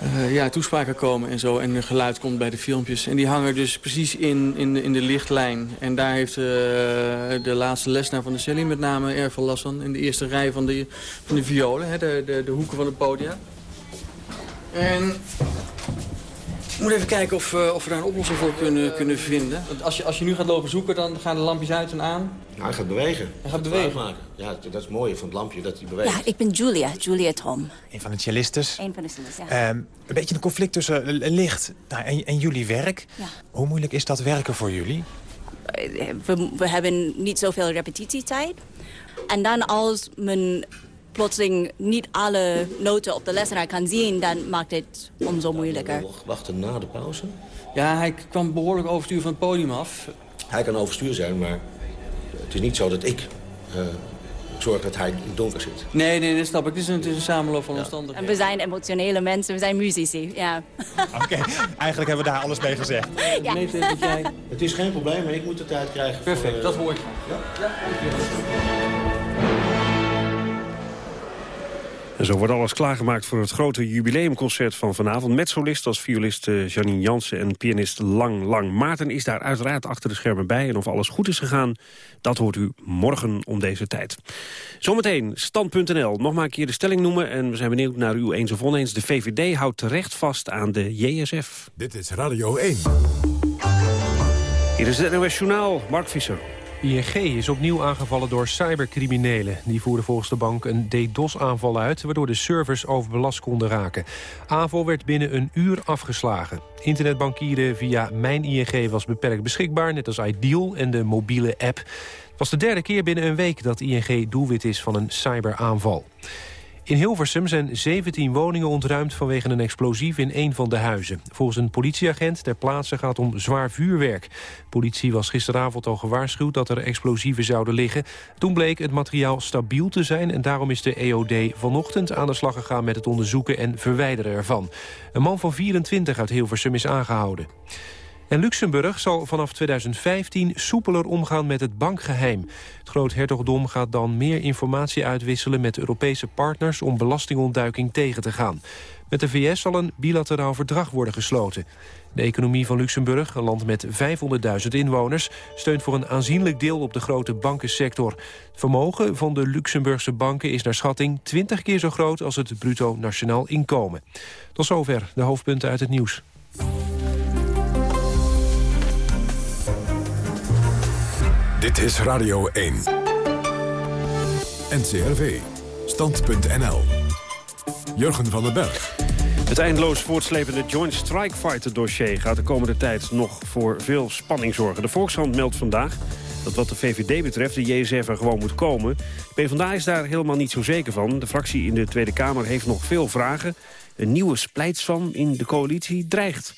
uh, ja, toespraken komen en zo. En geluid komt bij de filmpjes. En die hangen dus precies in, in, de, in de lichtlijn. En daar heeft de laatste lesnaar van de celly met name last van. In de eerste rij van de, van de violen, hè, de, de, de hoeken van het podium. En ik moet even kijken of, uh, of we daar een oplossing voor kunnen, kunnen vinden. Want als je, als je nu gaat lopen zoeken, dan gaan de lampjes uit en aan. Ja, hij gaat bewegen. Hij gaat bewegen. Ja, dat is het mooie van het lampje, dat hij beweegt. Ja, ik ben Julia, Julia Tom. Een van de cellistes. Een van de cellistes, ja. Um, een beetje een conflict tussen licht nou, en, en, jullie werk. Ja. Hoe moeilijk is dat werken voor jullie? We, we hebben niet zoveel repetitietijd. En dan als men plotseling niet alle noten op de lessenaar kan zien... dan maakt het omzo moeilijker. Nog wachten na de pauze? Ja, hij kwam behoorlijk overstuur van het podium af. Hij kan overstuur zijn, maar het is niet zo dat ik uh, zorg dat hij in het donker zit. Nee, nee, dat snap ik. Het is een, het is een samenloop van En omstandigheden. we zijn emotionele mensen, we zijn muzici, ja. Oké, eigenlijk hebben we daar alles mee gezegd. Ja. Nee, dat jij... Het is geen probleem, maar ik moet de tijd krijgen. Perfect, voor, dat uh, hoor ik. Ja? En zo wordt alles klaargemaakt voor het grote jubileumconcert van vanavond... met solist als violist eh, Janine Jansen en pianist Lang Lang. Maarten is daar uiteraard achter de schermen bij. En of alles goed is gegaan, dat hoort u morgen om deze tijd. Zometeen, stand.nl. Nog maar een keer de stelling noemen. En we zijn benieuwd naar u eens of oneens. De VVD houdt terecht vast aan de JSF. Dit is Radio 1. Hier is het NOS Journaal, Mark Visser. ING is opnieuw aangevallen door cybercriminelen. Die voerden volgens de bank een DDoS-aanval uit... waardoor de servers overbelast konden raken. Aanval werd binnen een uur afgeslagen. Internetbankieren via Mijn ING was beperkt beschikbaar... net als Ideal en de mobiele app. Het was de derde keer binnen een week dat ING doelwit is van een cyberaanval. In Hilversum zijn 17 woningen ontruimd vanwege een explosief in een van de huizen. Volgens een politieagent ter plaatse gaat om zwaar vuurwerk. Politie was gisteravond al gewaarschuwd dat er explosieven zouden liggen. Toen bleek het materiaal stabiel te zijn en daarom is de EOD vanochtend aan de slag gegaan met het onderzoeken en verwijderen ervan. Een man van 24 uit Hilversum is aangehouden. En Luxemburg zal vanaf 2015 soepeler omgaan met het bankgeheim. Het groothertogdom gaat dan meer informatie uitwisselen met Europese partners om belastingontduiking tegen te gaan. Met de VS zal een bilateraal verdrag worden gesloten. De economie van Luxemburg, een land met 500.000 inwoners... steunt voor een aanzienlijk deel op de grote bankensector. Het vermogen van de Luxemburgse banken is naar schatting 20 keer zo groot... als het bruto nationaal inkomen. Tot zover de hoofdpunten uit het nieuws. Dit is Radio 1. NCRV. Stand.nl. Jurgen van den Berg. Het eindeloos voortslepende Joint Strike Fighter dossier gaat de komende tijd nog voor veel spanning zorgen. De Volkshand meldt vandaag dat wat de VVD betreft de JSF er gewoon moet komen. PvdA is daar helemaal niet zo zeker van. De fractie in de Tweede Kamer heeft nog veel vragen. Een nieuwe splijtswam in de coalitie dreigt.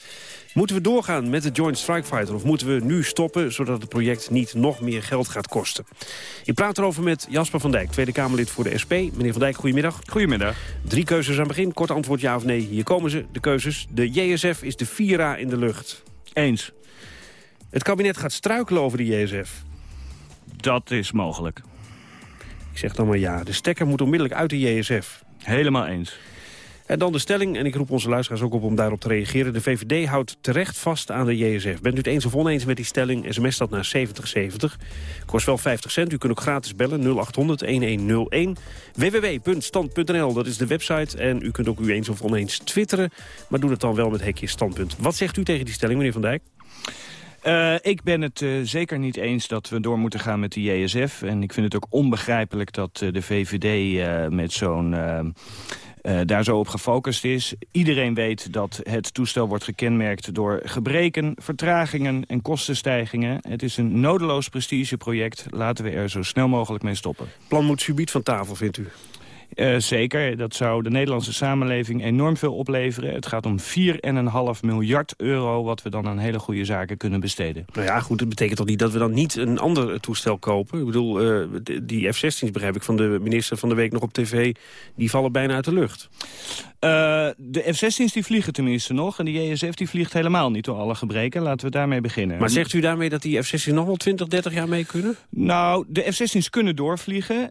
Moeten we doorgaan met de Joint Strike Fighter of moeten we nu stoppen... zodat het project niet nog meer geld gaat kosten? Ik praat erover met Jasper van Dijk, Tweede Kamerlid voor de SP. Meneer van Dijk, goedemiddag. Goedemiddag. Drie keuzes aan het begin. Kort antwoord ja of nee. Hier komen ze, de keuzes. De JSF is de Vira in de lucht. Eens. Het kabinet gaat struikelen over de JSF. Dat is mogelijk. Ik zeg dan maar ja. De stekker moet onmiddellijk uit de JSF. Helemaal eens. En dan de stelling, en ik roep onze luisteraars ook op om daarop te reageren. De VVD houdt terecht vast aan de JSF. Bent u het eens of oneens met die stelling, sms dat naar 7070. Kost wel 50 cent, u kunt ook gratis bellen 0800-1101. www.stand.nl, dat is de website. En u kunt ook u eens of oneens twitteren. Maar doe het dan wel met hekje standpunt. Wat zegt u tegen die stelling, meneer Van Dijk? Uh, ik ben het uh, zeker niet eens dat we door moeten gaan met de JSF. En ik vind het ook onbegrijpelijk dat uh, de VVD met zo'n... Daar zo op gefocust is. Iedereen weet dat het toestel wordt gekenmerkt door gebreken, vertragingen en kostenstijgingen. Het is een nodeloos prestigeproject. Laten we er zo snel mogelijk mee stoppen. plan moet subiet van tafel, vindt u? Uh, zeker, dat zou de Nederlandse samenleving enorm veel opleveren. Het gaat om 4,5 miljard euro wat we dan aan hele goede zaken kunnen besteden. Nou ja, goed, dat betekent toch niet dat we dan niet een ander toestel kopen? Ik bedoel, uh, die F-16's begrijp ik van de minister van de week nog op tv... die vallen bijna uit de lucht. Uh, de F-16's die vliegen tenminste nog en de JSF die vliegt helemaal niet door alle gebreken. Laten we daarmee beginnen. Maar zegt u daarmee dat die F-16 nog wel 20, 30 jaar mee kunnen? Nou, de F-16's kunnen doorvliegen.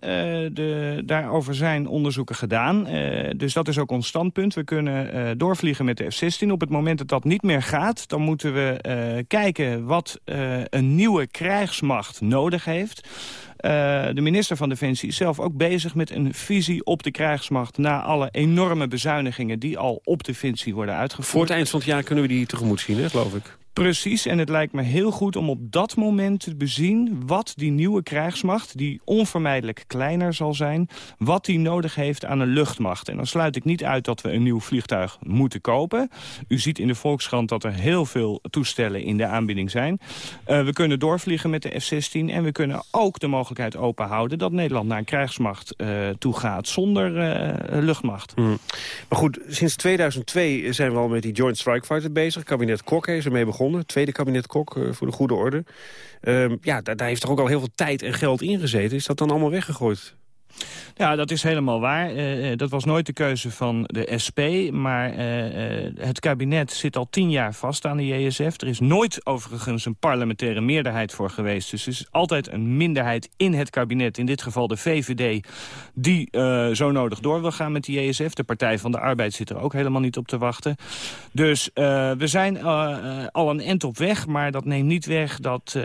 de, daarover zijn onderzoeken gedaan. Uh, dus dat is ook ons standpunt. We kunnen doorvliegen met de F-16. Op het moment dat dat niet meer gaat, dan moeten we kijken wat een nieuwe krijgsmacht nodig heeft. Uh, de minister van Defensie is zelf ook bezig met een visie op de krijgsmacht... na alle enorme bezuinigingen die al op Defensie worden uitgevoerd. Voor het eind van het jaar kunnen we die tegemoet zien, hè, geloof ik. Precies, en het lijkt me heel goed om op dat moment te bezien... wat die nieuwe krijgsmacht, die onvermijdelijk kleiner zal zijn... wat die nodig heeft aan een luchtmacht. En dan sluit ik niet uit dat we een nieuw vliegtuig moeten kopen. U ziet in de Volkskrant dat er heel veel toestellen in de aanbieding zijn. Uh, we kunnen doorvliegen met de F-16 en we kunnen ook de mogelijkheid openhouden... dat Nederland naar een krijgsmacht uh, toe gaat zonder uh, luchtmacht. Mm. Maar goed, sinds 2002 zijn we al met die Joint Strike Fighter bezig. Kabinet Kok is ermee begonnen. Tweede kabinet Kok, uh, voor de goede orde. Uh, ja, daar, daar, heeft toch ook al heel veel tijd en geld in gezeten. Is dat dan allemaal weggegooid? Ja, dat is helemaal waar. Uh, dat was nooit de keuze van de SP. Maar uh, het kabinet zit al tien jaar vast aan de JSF. Er is nooit overigens een parlementaire meerderheid voor geweest. Dus er is altijd een minderheid in het kabinet. In dit geval de VVD, die zo nodig door wil gaan met de JSF. De Partij van de Arbeid zit er ook helemaal niet op te wachten. Dus we zijn al een end op weg. Maar dat neemt niet weg dat,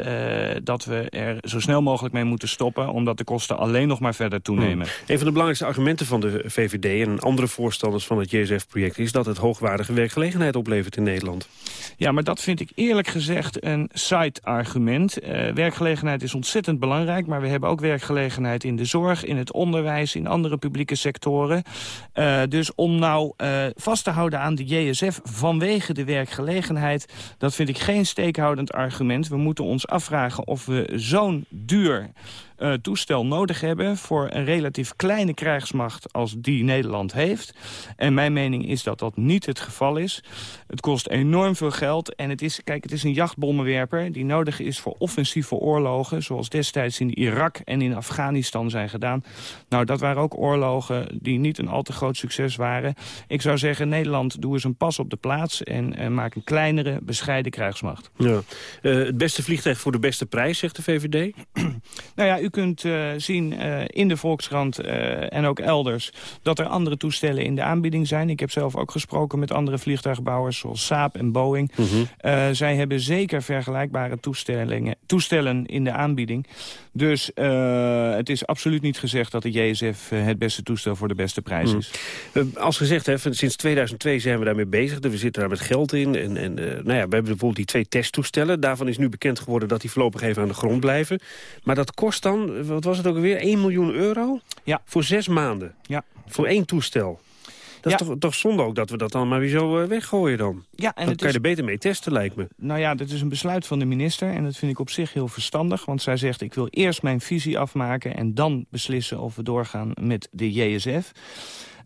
dat we er zo snel mogelijk mee moeten stoppen. Omdat de kosten alleen nog maar verder toenemen. Een van de belangrijkste argumenten van de VVD en andere voorstanders van het JSF-project... is dat het hoogwaardige werkgelegenheid oplevert in Nederland. Ja, maar dat vind ik eerlijk gezegd een side-argument. Uh, werkgelegenheid is ontzettend belangrijk... maar we hebben ook werkgelegenheid in de zorg, in het onderwijs... in andere publieke sectoren. Uh, dus om nou uh, vast te houden aan de JSF vanwege de werkgelegenheid... dat vind ik geen steekhoudend argument. We moeten ons afvragen of we zo'n duur uh, toestel nodig hebben... voor een relatief kleine krijgsmacht als die Nederland heeft. En mijn mening is dat dat niet het geval is. Het kost enorm veel geld en het is, kijk, het is een jachtbommenwerper... die nodig is voor offensieve oorlogen... zoals destijds in Irak en in Afghanistan zijn gedaan. Nou, dat waren ook oorlogen die niet een al te groot succes waren. Ik zou zeggen, Nederland, doe eens een pas op de plaats... en uh, maak een kleinere, bescheiden krijgsmacht. Ja. Uh, het beste vliegtuig voor de beste prijs, zegt de VVD? nou ja, u kunt uh, zien uh, in de Volkskrant uh, en ook elders... dat er andere toestellen in de aanbieding zijn. Ik heb zelf ook gesproken met andere vliegtuigbouwers... zoals Saab en Boeing. Mm -hmm. zij hebben zeker vergelijkbare toestellingen, toestellen in de aanbieding. Dus het is absoluut niet gezegd dat de JSF het beste toestel voor de beste prijs mm. is. Als gezegd, hè, sinds 2002 zijn we daarmee bezig. We zitten daar met geld in. En, en nou ja, we hebben bijvoorbeeld die twee testtoestellen. Daarvan is nu bekend geworden dat die voorlopig even aan de grond blijven. Maar dat kost dan, wat was het ook alweer, 1 miljoen euro? Ja. Voor zes maanden? Ja. Voor één toestel? Dat ja. is toch, toch zonde ook dat we dat dan maar weer zo uh, weggooien dan? Ja, en dan kan is... je er beter mee testen, lijkt me. Nou ja, dat is een besluit van de minister en dat vind ik op zich heel verstandig. Want zij zegt, ik wil eerst mijn visie afmaken en dan beslissen of we doorgaan met de JSF.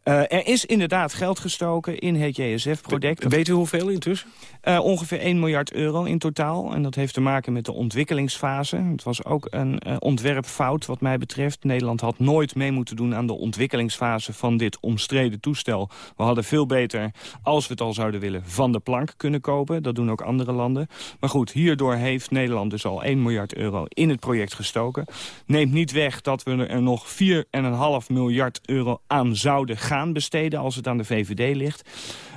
Uh, er is inderdaad geld gestoken in het JSF-project. Weet u hoeveel intussen? Uh, ongeveer 1 miljard euro in totaal. En dat heeft te maken met de ontwikkelingsfase. Het was ook een uh, ontwerpfout wat mij betreft. Nederland had nooit mee moeten doen aan de ontwikkelingsfase van dit omstreden toestel. We hadden veel beter, als we het al zouden willen, van de plank kunnen kopen. Dat doen ook andere landen. Maar goed, hierdoor heeft Nederland dus al 1 miljard euro in het project gestoken. Neemt niet weg dat we er nog 4,5 miljard euro aan zouden gaan besteden als het aan de VVD ligt.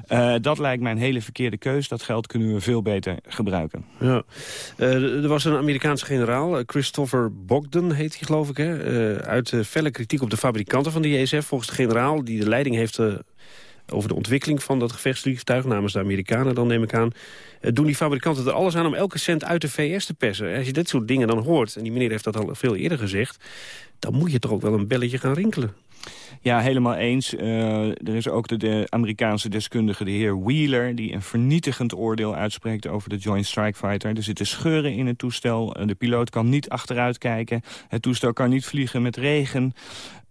Uh, dat lijkt mij een hele verkeerde keus. Dat geld kunnen we veel beter gebruiken. Ja. Uh, er was een Amerikaanse generaal, Christopher Bogdan heet hij geloof ik. Hè? Uit felle kritiek op de fabrikanten van de JSF. Volgens de generaal die de leiding heeft over de ontwikkeling van dat gevechtsvliegtuig namens de Amerikanen dan neem ik aan. doen die fabrikanten er alles aan om elke cent uit de VS te persen. Als je dit soort dingen dan hoort, en die meneer heeft dat al veel eerder gezegd... dan moet je toch ook wel een belletje gaan rinkelen. Ja, helemaal eens. Uh, er is ook de, de, Amerikaanse deskundige, de heer Wheeler... die een vernietigend oordeel uitspreekt over de Joint Strike Fighter. Er zitten scheuren in het toestel. De piloot kan niet achteruit kijken. Het toestel kan niet vliegen met regen.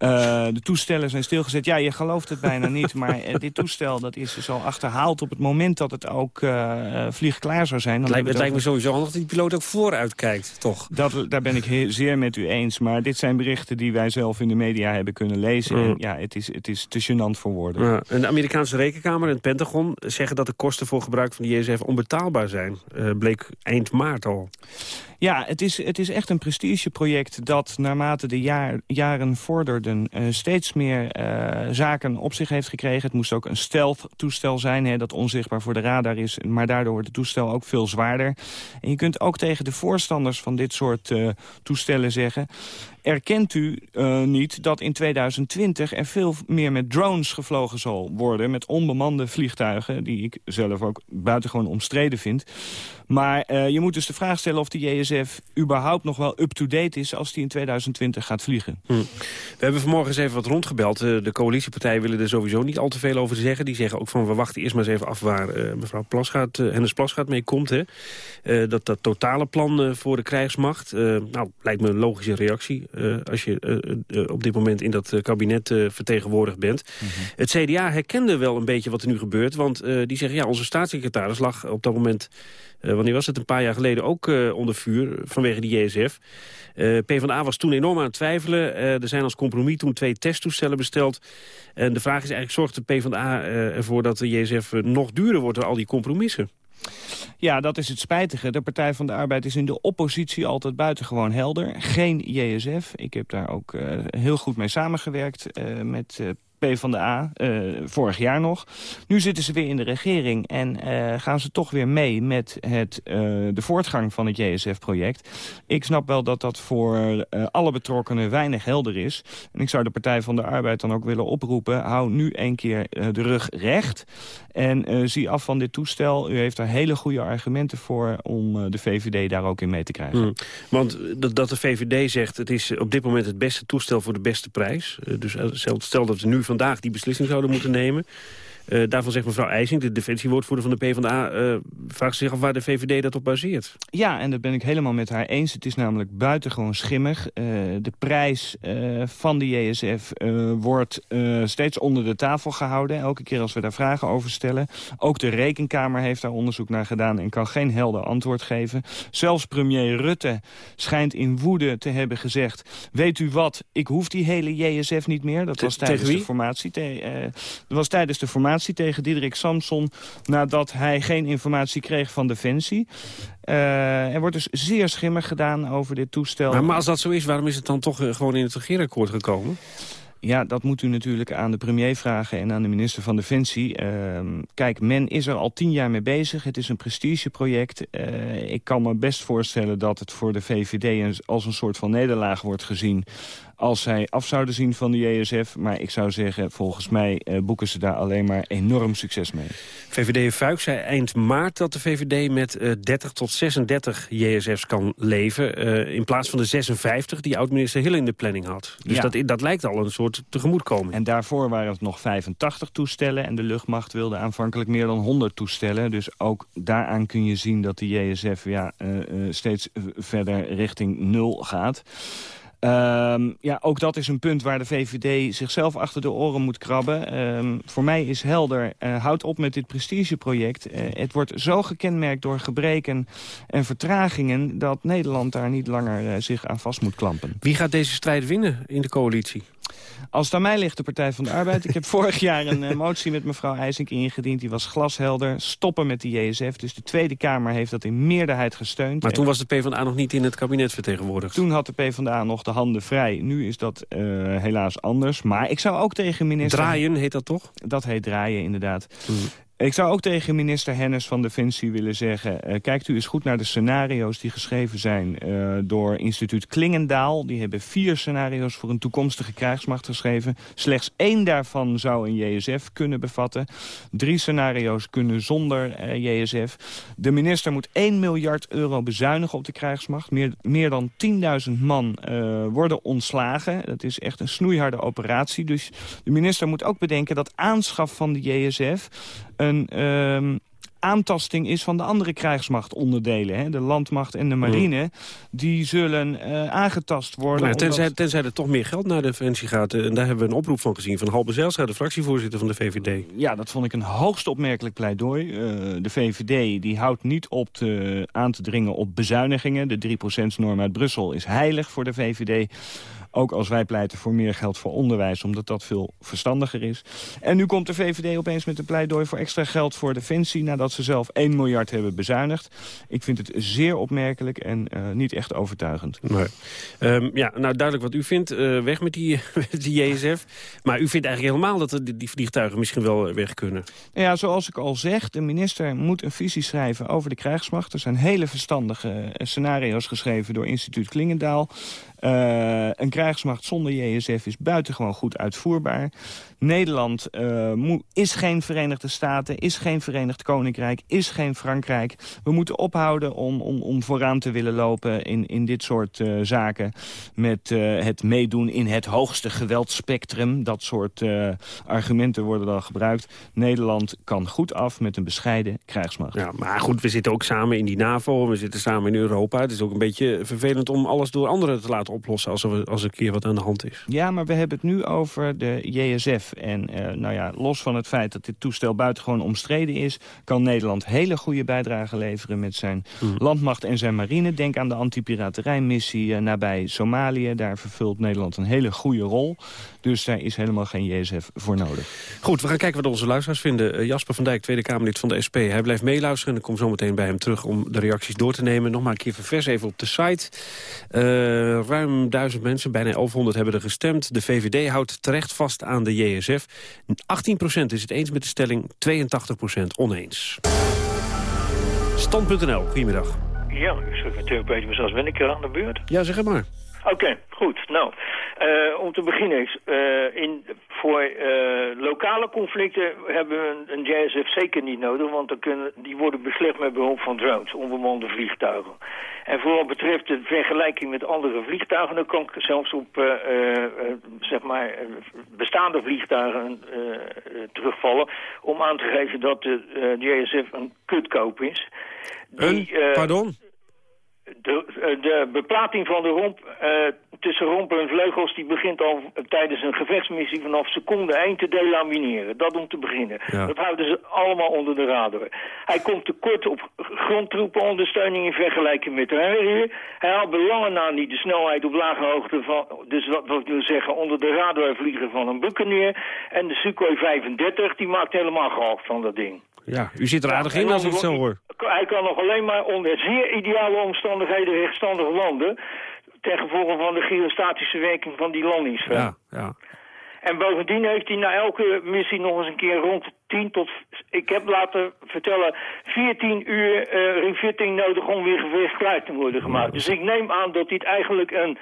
Uh, de toestellen zijn stilgezet. Ja, je gelooft het bijna niet, maar uh, dit toestel dat is dus al achterhaald... op het moment dat het ook uh, vliegklaar zou zijn. Dan het lijkt, het lijkt me sowieso handig dat die piloot ook vooruit kijkt, toch? Dat, daar ben ik zeer met u eens. Maar dit zijn berichten die wij zelf in de media hebben kunnen lezen. Mm. En ja, het is, het is te gênant voor woorden. Ja, en de Amerikaanse rekenkamer en het Pentagon zeggen dat de kosten voor gebruik van de JSF onbetaalbaar zijn. bleek eind maart al. Ja, het is, het is echt een prestigeproject dat naarmate de jaar, jaren vorderden... Uh, steeds meer uh, zaken op zich heeft gekregen. Het moest ook een stealth-toestel zijn, hè, dat onzichtbaar voor de radar is. Maar daardoor wordt het toestel ook veel zwaarder. En je kunt ook tegen de voorstanders van dit soort uh, toestellen zeggen... Erkent u uh, niet dat in 2020 er veel meer met drones gevlogen zal worden. Met onbemande vliegtuigen, die ik zelf ook buitengewoon omstreden vind. Maar uh, je moet dus de vraag stellen of de JSF überhaupt nog wel up-to-date is... als die in 2020 gaat vliegen. Hm. We hebben vanmorgen eens even wat rondgebeld. Uh, de coalitiepartijen willen er sowieso niet al te veel over zeggen. Die zeggen ook van we wachten eerst maar eens even af waar uh, mevrouw Plas gaat, Hennis gaat mee komt. Hè. dat dat totale plan voor de krijgsmacht. nou, lijkt me een logische reactie als je op dit moment in dat kabinet vertegenwoordigd bent. Mm -hmm. Het CDA herkende wel een beetje wat er nu gebeurt. Want die zeggen ja, onze staatssecretaris lag op dat moment wanneer was het? Een paar jaar geleden ook onder vuur vanwege die JSF. Eh, PvdA was toen enorm aan het twijfelen. er zijn als compromis toen twee testtoestellen besteld. En de vraag is eigenlijk, zorgt de PvdA ervoor dat de JSF nog duurder wordt door al die compromissen? Ja, dat is het spijtige. De Partij van de Arbeid is in de oppositie altijd buitengewoon helder. Geen JSF. Ik heb daar ook heel goed mee samengewerkt met PvdA, uh, eh, vorig jaar nog. Nu zitten ze weer in de regering en uh, gaan ze toch weer mee met het, uh, de voortgang van het JSF-project. Ik snap wel dat dat voor alle betrokkenen weinig helder is. En ik zou de Partij van de Arbeid dan ook willen oproepen... hou nu een keer de rug recht en zie af van dit toestel. U heeft daar hele goede argumenten voor om de VVD daar ook in mee te krijgen. Hmm. Want dat, dat de VVD zegt het is op dit moment het beste toestel voor de beste prijs. dus stel dat we nu vandaag die beslissing zouden moeten nemen. Uh, daarvan zegt mevrouw IJsing, de defensiewoordvoerder van de PvdA... Uh, eh, vraagt zich af waar de VVD dat op baseert. Ja, en dat ben ik helemaal met haar eens. Het is namelijk buitengewoon schimmig. Uh, de prijs van de JSF wordt steeds onder de tafel gehouden. Elke keer als we daar vragen over stellen. Ook de Rekenkamer heeft daar onderzoek naar gedaan... en kan geen helder antwoord geven. Zelfs premier Rutte schijnt in woede te hebben gezegd... weet u wat, ik hoef die hele JSF niet meer. Dat was tijdens de formatie. dat was tijdens de formatie tegen Diederik Samson... nadat hij geen informatie kreeg van Defensie. Uh, er wordt dus zeer schimmig gedaan over dit toestel. Maar, maar, als dat zo is, waarom is het dan toch uh, gewoon in het regeerakkoord gekomen? Ja, dat moet u natuurlijk aan de premier vragen en aan de minister van Defensie. Uh, kijk, men is er al tien jaar mee bezig. Het is een prestigeproject. Uh, ik kan me best voorstellen dat het voor de VVD als een soort van nederlaag wordt gezien als zij af zouden zien van de JSF. Maar ik zou zeggen, volgens mij uh, boeken ze daar alleen maar enorm succes mee. VVD Fuik zei eind maart dat de VVD met uh, 30 tot 36 JSF's kan leven. In plaats van de 56 die oud-minister Hill in de planning had. Dus ja. dat, dat lijkt al een soort tegemoetkoming. En daarvoor waren het nog 85 toestellen. En de luchtmacht wilde aanvankelijk meer dan 100 toestellen. Dus ook daaraan kun je zien dat de JSF ja, uh, steeds verder richting nul gaat. Um, ja, ook dat is een punt waar de VVD zichzelf achter de oren moet krabben. Um, voor mij is helder, uh, houd op met dit prestigeproject. Uh, het wordt zo gekenmerkt door gebreken en vertragingen... dat Nederland daar niet langer uh, zich aan vast moet klampen. Wie gaat deze strijd winnen in de coalitie? Als het aan mij ligt, de Partij van de Arbeid. Ik heb vorig jaar een uh, motie met mevrouw IJsink ingediend. Die was glashelder. Stoppen met de JSF. Dus de Tweede Kamer heeft dat in meerderheid gesteund. Maar toen was de PvdA nog niet in het kabinet vertegenwoordigd. Toen had de PvdA nog de handen vrij. Nu is dat uh, helaas anders. Maar ik zou ook tegen minister... Draaien heet dat toch? Dat heet draaien, inderdaad. Mm. Ik zou ook tegen minister Hennis van Defensie willen zeggen... Uh, kijkt u eens goed naar de scenario's die geschreven zijn uh, door instituut Klingendaal. Die hebben vier scenario's voor een toekomstige krijgsmacht geschreven. Slechts één daarvan zou een JSF kunnen bevatten. Drie scenario's kunnen zonder uh, JSF. De minister moet 1 miljard euro bezuinigen op de krijgsmacht. Meer, meer dan 10.000 man worden ontslagen. Dat is echt een snoeiharde operatie. Dus de minister moet ook bedenken dat aanschaf van de JSF een um, aantasting is van de andere krijgsmachtonderdelen. Hè? De landmacht en de marine. Mm. Die zullen uh, aangetast worden. Nou, tenzij, omdat... tenzij er toch meer geld naar de defensie gaat. En daar hebben we een oproep van gezien van Halbe Zijlstra, de fractievoorzitter van de VVD. Ja, dat vond ik een hoogst opmerkelijk pleidooi. Uh, de VVD die houdt niet op te, aan te dringen op bezuinigingen. De 3%-norm uit Brussel is heilig voor de VVD. Ook als wij pleiten voor meer geld voor onderwijs, omdat dat veel verstandiger is. En nu komt de VVD opeens met een pleidooi voor extra geld voor defensie... nadat ze zelf 1 miljard hebben bezuinigd. Ik vind het zeer opmerkelijk en uh, niet echt overtuigend. Nee. Um, ja, nou duidelijk wat u vindt. Uh, weg met die, die JSF. Maar u vindt eigenlijk helemaal dat die, die vliegtuigen misschien wel weg kunnen. Nou ja, zoals ik al zeg, de minister moet een visie schrijven over de krijgsmacht. Er zijn hele verstandige scenario's geschreven door instituut Klingendaal. Uh, een krijgsmacht zonder JSF is buitengewoon goed uitvoerbaar. Nederland uh, is geen Verenigde Staten, is geen Verenigd Koninkrijk, is geen Frankrijk. We moeten ophouden om, om, om vooraan te willen lopen in, in dit soort uh, zaken. Met uh, het meedoen in het hoogste geweldspectrum. Dat soort argumenten worden dan gebruikt. Nederland kan goed af met een bescheiden krijgsmacht. Ja, maar goed, we zitten ook samen in die NAVO, we zitten samen in Europa. Het is ook een beetje vervelend om alles door anderen te laten oplossen... als er, als er een keer wat aan de hand is. Ja, maar we hebben het nu over de JSF. En uh, nou ja, los van het feit dat dit toestel buitengewoon omstreden is... kan Nederland hele goede bijdrage leveren met zijn mm. landmacht en zijn marine. Denk aan de antipiraterijmissie uh, nabij Somalië. Daar vervult Nederland een hele goede rol. Dus daar is helemaal geen JSF voor nodig. Goed, we gaan kijken wat onze luisteraars vinden. Uh, Jasper van Dijk, Tweede Kamerlid van de SP. Hij blijft meeluisteren en ik kom zo meteen bij hem terug om de reacties door te nemen. Nog maar een keer ververs even op de site. ruim duizend mensen, bijna 1100, hebben er gestemd. De VVD houdt terecht vast aan de JSF. 18% is het eens met de stelling, 82% oneens. Stand.nl, goedemiddag. Ja, ik natuurlijk Peter, zoals ben ik er aan de beurt? Ja, zeg het maar. Oké, okay, goed. Nou, uh, om te beginnen, uh, in, voor uh, lokale conflicten hebben we een, een JSF zeker niet nodig, want dan kunnen, die worden beslecht met behulp van drones, onbemande vliegtuigen. En voor wat betreft de vergelijking met andere vliegtuigen, dan kan ik zelfs op zeg maar, bestaande vliegtuigen terugvallen, om aan te geven dat de JSF een kutkoop is. Die, een, pardon? De, de, beplating van de romp uh, tussen romp en vleugels die begint al tijdens een gevechtsmissie vanaf seconde 1 te delamineren. Dat om te beginnen. Ja. Dat houden ze allemaal onder de radar. Hij komt tekort op grondtroepenondersteuning in vergelijking met de Harrier. Hij haalt belangen na niet de snelheid op lage hoogte van, dus wat, wat wil zeggen, onder de radar vliegen van een Buccaneer. En de Sukhoi 35, die maakt helemaal gehakt van dat ding. Ja, u zit er aardig in als ik het zo hoor. Hij kan nog alleen maar onder zeer ideale omstandigheden rechtstandig landen... ten gevolge van de geostatische werking van die landingsveld. Ja, ja. En bovendien heeft hij na elke missie nog eens een keer rond 10 tot... Ik heb laten vertellen 14 uur uh, refitting nodig om weer klaar te worden gemaakt. Dus ik neem aan dat dit eigenlijk een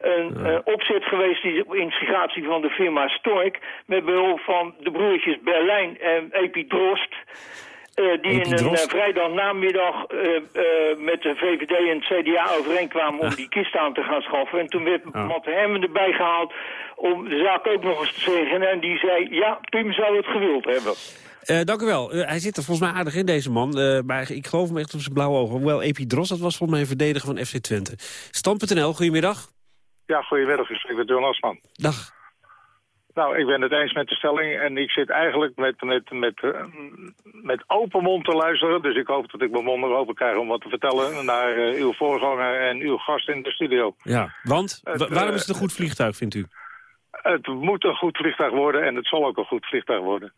een ja. uh, opzet geweest, die instigatie van de firma Stork... met behulp van de broertjes Berlijn en Epidrost... Uh, die in een uh, vrijdagnamiddag met de VVD en het CDA overeenkwamen om die kist aan te gaan schaffen. En toen werd ja. Matt Hermen erbij gehaald om de zaak ook nog eens te zeggen. En die zei, ja, Pim zou het gewild hebben. Uh, dank u wel. Uh, hij zit er volgens mij aardig in, deze man. Uh, maar ik geloof hem echt op zijn blauwe ogen. Hoewel Epidros, dat was volgens mij een verdediger van FC Twente. Stam.nl, goedemiddag. Ja, goedemiddag. Ik ben John Asman. Dag. Nou, ik ben het eens met de stelling en ik zit eigenlijk met, met, met, uh, met open mond te luisteren. Dus ik hoop dat ik mijn mond nog open krijg om wat te vertellen naar uh, uw voorganger en uw gast in de studio. Ja, want het, waarom is het een goed vliegtuig, vindt u? Het moet een goed vliegtuig worden en het zal ook een goed vliegtuig worden.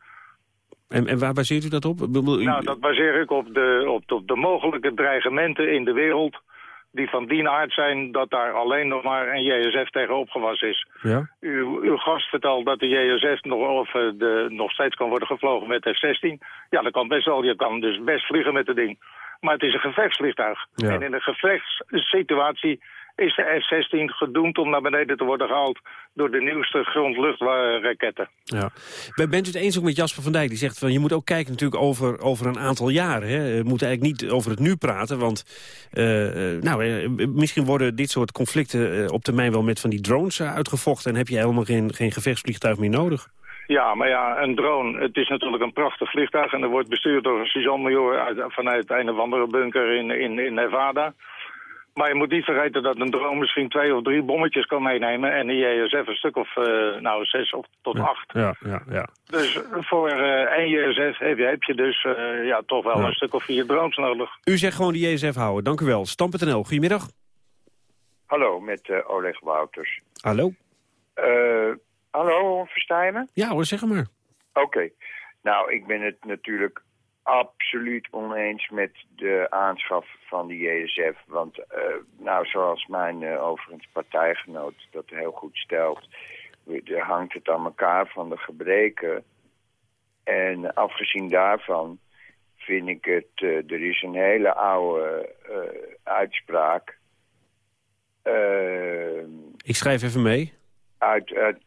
En, en waar baseert u dat op? Nou, dat baseer ik op de, op, op de mogelijke dreigementen in de wereld die van die aard zijn dat daar alleen nog maar een JSF tegen opgewassen is. Ja? Uw, uw gast vertelt dat de JSF nog, of, de, nog steeds kan worden gevlogen met F-16. Ja, dat kan best wel. Je kan dus best vliegen met het ding. Maar het is een gevechtsvliegtuig. Ja. En in een gevechtssituatie is de F-16 gedoemd om naar beneden te worden gehaald door de nieuwste grondluchtraketten. Ja. Bent u het eens ook met Jasper van Dijk? Die zegt van je moet ook kijken natuurlijk over, over een aantal jaren. Hè? We moeten eigenlijk niet over het nu praten, want uh, nou, uh, misschien worden dit soort conflicten op termijn wel met van die drones uitgevochten en heb je helemaal geen, geen gevechtsvliegtuig meer nodig. Ja, maar ja, een drone, het is natuurlijk een prachtig vliegtuig... en dat wordt bestuurd door een sergeant-major vanuit een of andere bunker in, in, in Nevada. Maar je moet niet vergeten dat een drone misschien twee of drie bommetjes kan meenemen... en die JSF een stuk of uh, nou, zes of tot ja, acht. Ja, ja, ja. Dus voor uh, één JSF heb je, heb je dus uh, ja, toch wel ja. een stuk of vier drones nodig. U zegt gewoon die JSF houden. Dank u wel. Stam.nl, goedemiddag. Hallo, met Oleg Wouters. Hallo. hallo, versta je me? Ja hoor, zeg maar. Oké. Okay. Nou, ik ben het natuurlijk absoluut oneens met de aanschaf van de JSF. Want, uh, nou, zoals mijn uh, overigens partijgenoot dat heel goed stelt... er hangt het aan elkaar van de gebreken. En afgezien daarvan vind ik het... Uh, er is een hele oude uitspraak... ik schrijf even mee. Uit, uit,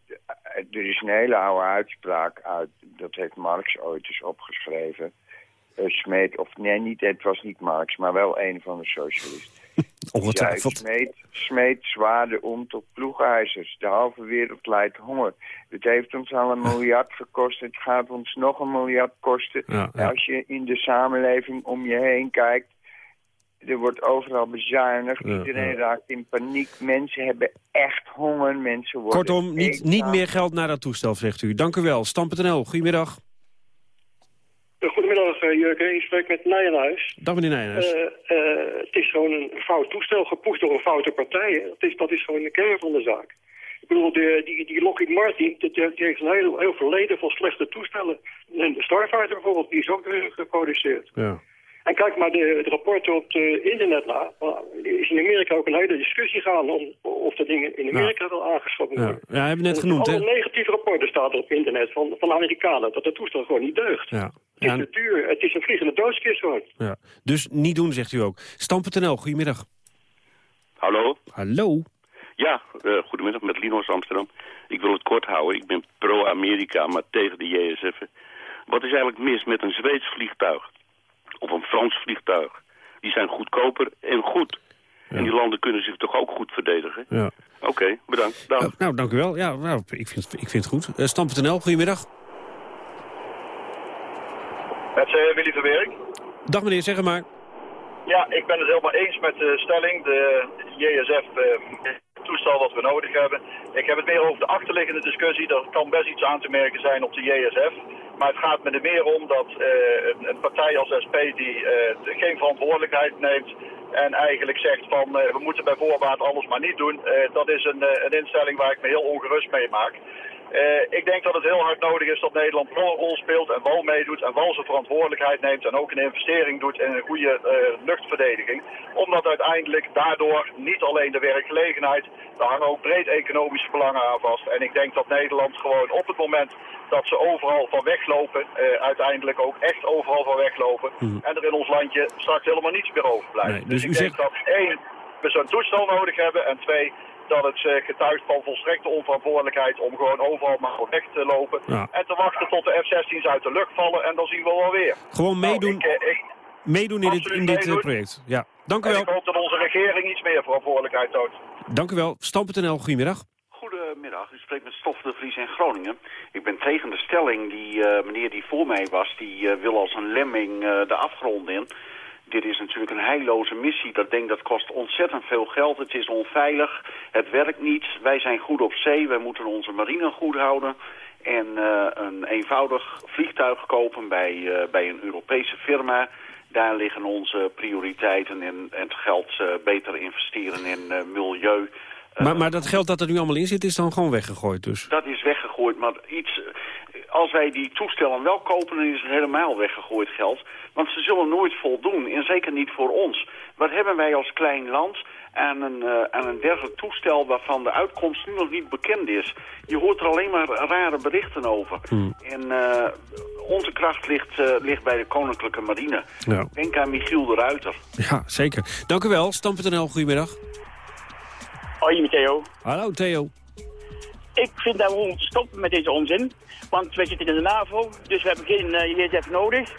er is een hele oude uitspraak uit, dat heeft Marx ooit eens opgeschreven. Uh, Smeet, of nee, niet, het was niet Marx, maar wel een van de socialisten. Ongetwijfeld. Smeet, smeet zwaarden om tot ploegijzers. De halve wereld lijdt honger. Het heeft ons al een miljard gekost. Het gaat ons nog een miljard kosten. Ja, ja. Als je in de samenleving om je heen kijkt, er wordt overal bezuinigd. Ja, Iedereen raakt in paniek. Mensen hebben echt honger. Mensen worden Kortom, niet, niet meer geld naar dat toestel, zegt u. Dank u wel. Stam.nl, goedemiddag. Goedemiddag, uh, Jurgen. Ik spreek met Nijenhuis. Dag meneer Nijnhuis. Uh, uh, het is gewoon een fout toestel, gepoest door een foute partij. Dat is, dat is gewoon de kern van de zaak. Ik bedoel, de, die, die Lockheed Martin, die, die heeft een heel, heel verleden van slechte toestellen. En de Starfighter bijvoorbeeld, die is ook geproduceerd. Ja. En kijk maar de, de rapporten op het internet na. Er is in Amerika ook een hele discussie gaan om of dat ding in Amerika wel aangeschoven Ja, wordt. ja hebben net En genoemd, hè? Alle negatieve rapporten staan er op internet van, van Amerikanen dat het toestel gewoon niet deugt. Ja. Het is te duur, het is een vliegende doodskist gewoon. ja. Dus niet doen, zegt u ook. Stam.nl, goedemiddag. Hallo? Hallo? Ja, eh, goedemiddag met Linus Amsterdam. Ik wil het kort houden. Ik ben pro-Amerika, maar tegen de JSF. Wat is eigenlijk mis met een Zweeds vliegtuig? Of een Frans vliegtuig? Die zijn goedkoper en goed. En die landen kunnen zich toch ook goed verdedigen? Ja. Oké, bedankt. Dag. Uh, nou, dank u wel. Ja, nou, ik, vind, ik vind het goed. Uh, Stam.nl, goedemiddag. Met uh, Willy Verwerk. Dag meneer, zeg maar. Ja, ik ben het helemaal eens met de stelling. De JSF-toestel wat we nodig hebben. Ik heb het meer over de achterliggende discussie. Er kan best iets aan te merken zijn op de JSF. Maar het gaat me er meer om dat uh, een, een, partij als SP die uh, geen verantwoordelijkheid neemt en eigenlijk zegt van uh, we moeten bij voorbaat alles maar niet doen. dat is een, een, instelling waar ik me heel ongerust mee maak. Ik denk dat het heel hard nodig is dat Nederland wel een rol speelt en wel meedoet en wel zijn verantwoordelijkheid neemt en ook een investering doet in een goede luchtverdediging. Omdat uiteindelijk daardoor niet alleen de werkgelegenheid, daar hangen ook breed economische belangen aan vast. En ik denk dat Nederland gewoon op het moment dat ze overal van weglopen, uh, uiteindelijk ook echt overal van weglopen. Mhm. En er in ons landje straks helemaal niets meer overblijft. Nee, dus, dus ik u denk zegt- dat één, we zo'n toestel nodig hebben. En twee, dat het uh, getuigt van volstrekte onverantwoordelijkheid om gewoon overal maar weg te lopen. Ja. En te wachten tot de F-16's uit de lucht vallen en dan zien we wel weer. Gewoon meedoen, Nou, ik, uh, ik, meedoen in dit, in dit meedoen. project. Ja, dank u en wel. ik hoop dat onze regering iets meer verantwoordelijkheid toont. Dank u wel. Stam.nl, goedemiddag. Goedemiddag, u spreekt met Stof de Vries in Groningen. Ik ben tegen de stelling, die uh, meneer die voor mij was, die uh, wil als een lemming uh, de afgrond in. Dit is natuurlijk een heilloze missie. Dat ding dat kost ontzettend veel geld. Het is onveilig. Het werkt niet. Wij zijn goed op zee. Wij moeten onze marine goed houden. En een eenvoudig vliegtuig kopen bij, bij een Europese firma. Daar liggen onze prioriteiten en, en het geld beter investeren in milieu. Maar, maar dat geld dat er nu allemaal in zit, is dan gewoon weggegooid dus? Dat is weggegooid, maar iets, als wij die toestellen wel kopen, dan is het helemaal weggegooid geld. Want ze zullen nooit voldoen, en zeker niet voor ons. Wat hebben wij als klein land aan een, uh, aan een dergelijk toestel waarvan de uitkomst nu nog niet bekend is? Je hoort er alleen maar rare berichten over. Hmm. En uh, onze kracht ligt, uh, ligt bij de Koninklijke Marine. Ja. Denk aan Michiel de Ruiter. Ja, zeker. Dank u wel. Stam.nl, goedemiddag. Hoi, Theo. Hallo, Theo. Ik vind dat we moeten stoppen met deze onzin. Want wij zitten in de NAVO, dus we hebben geen uh, JSF nodig.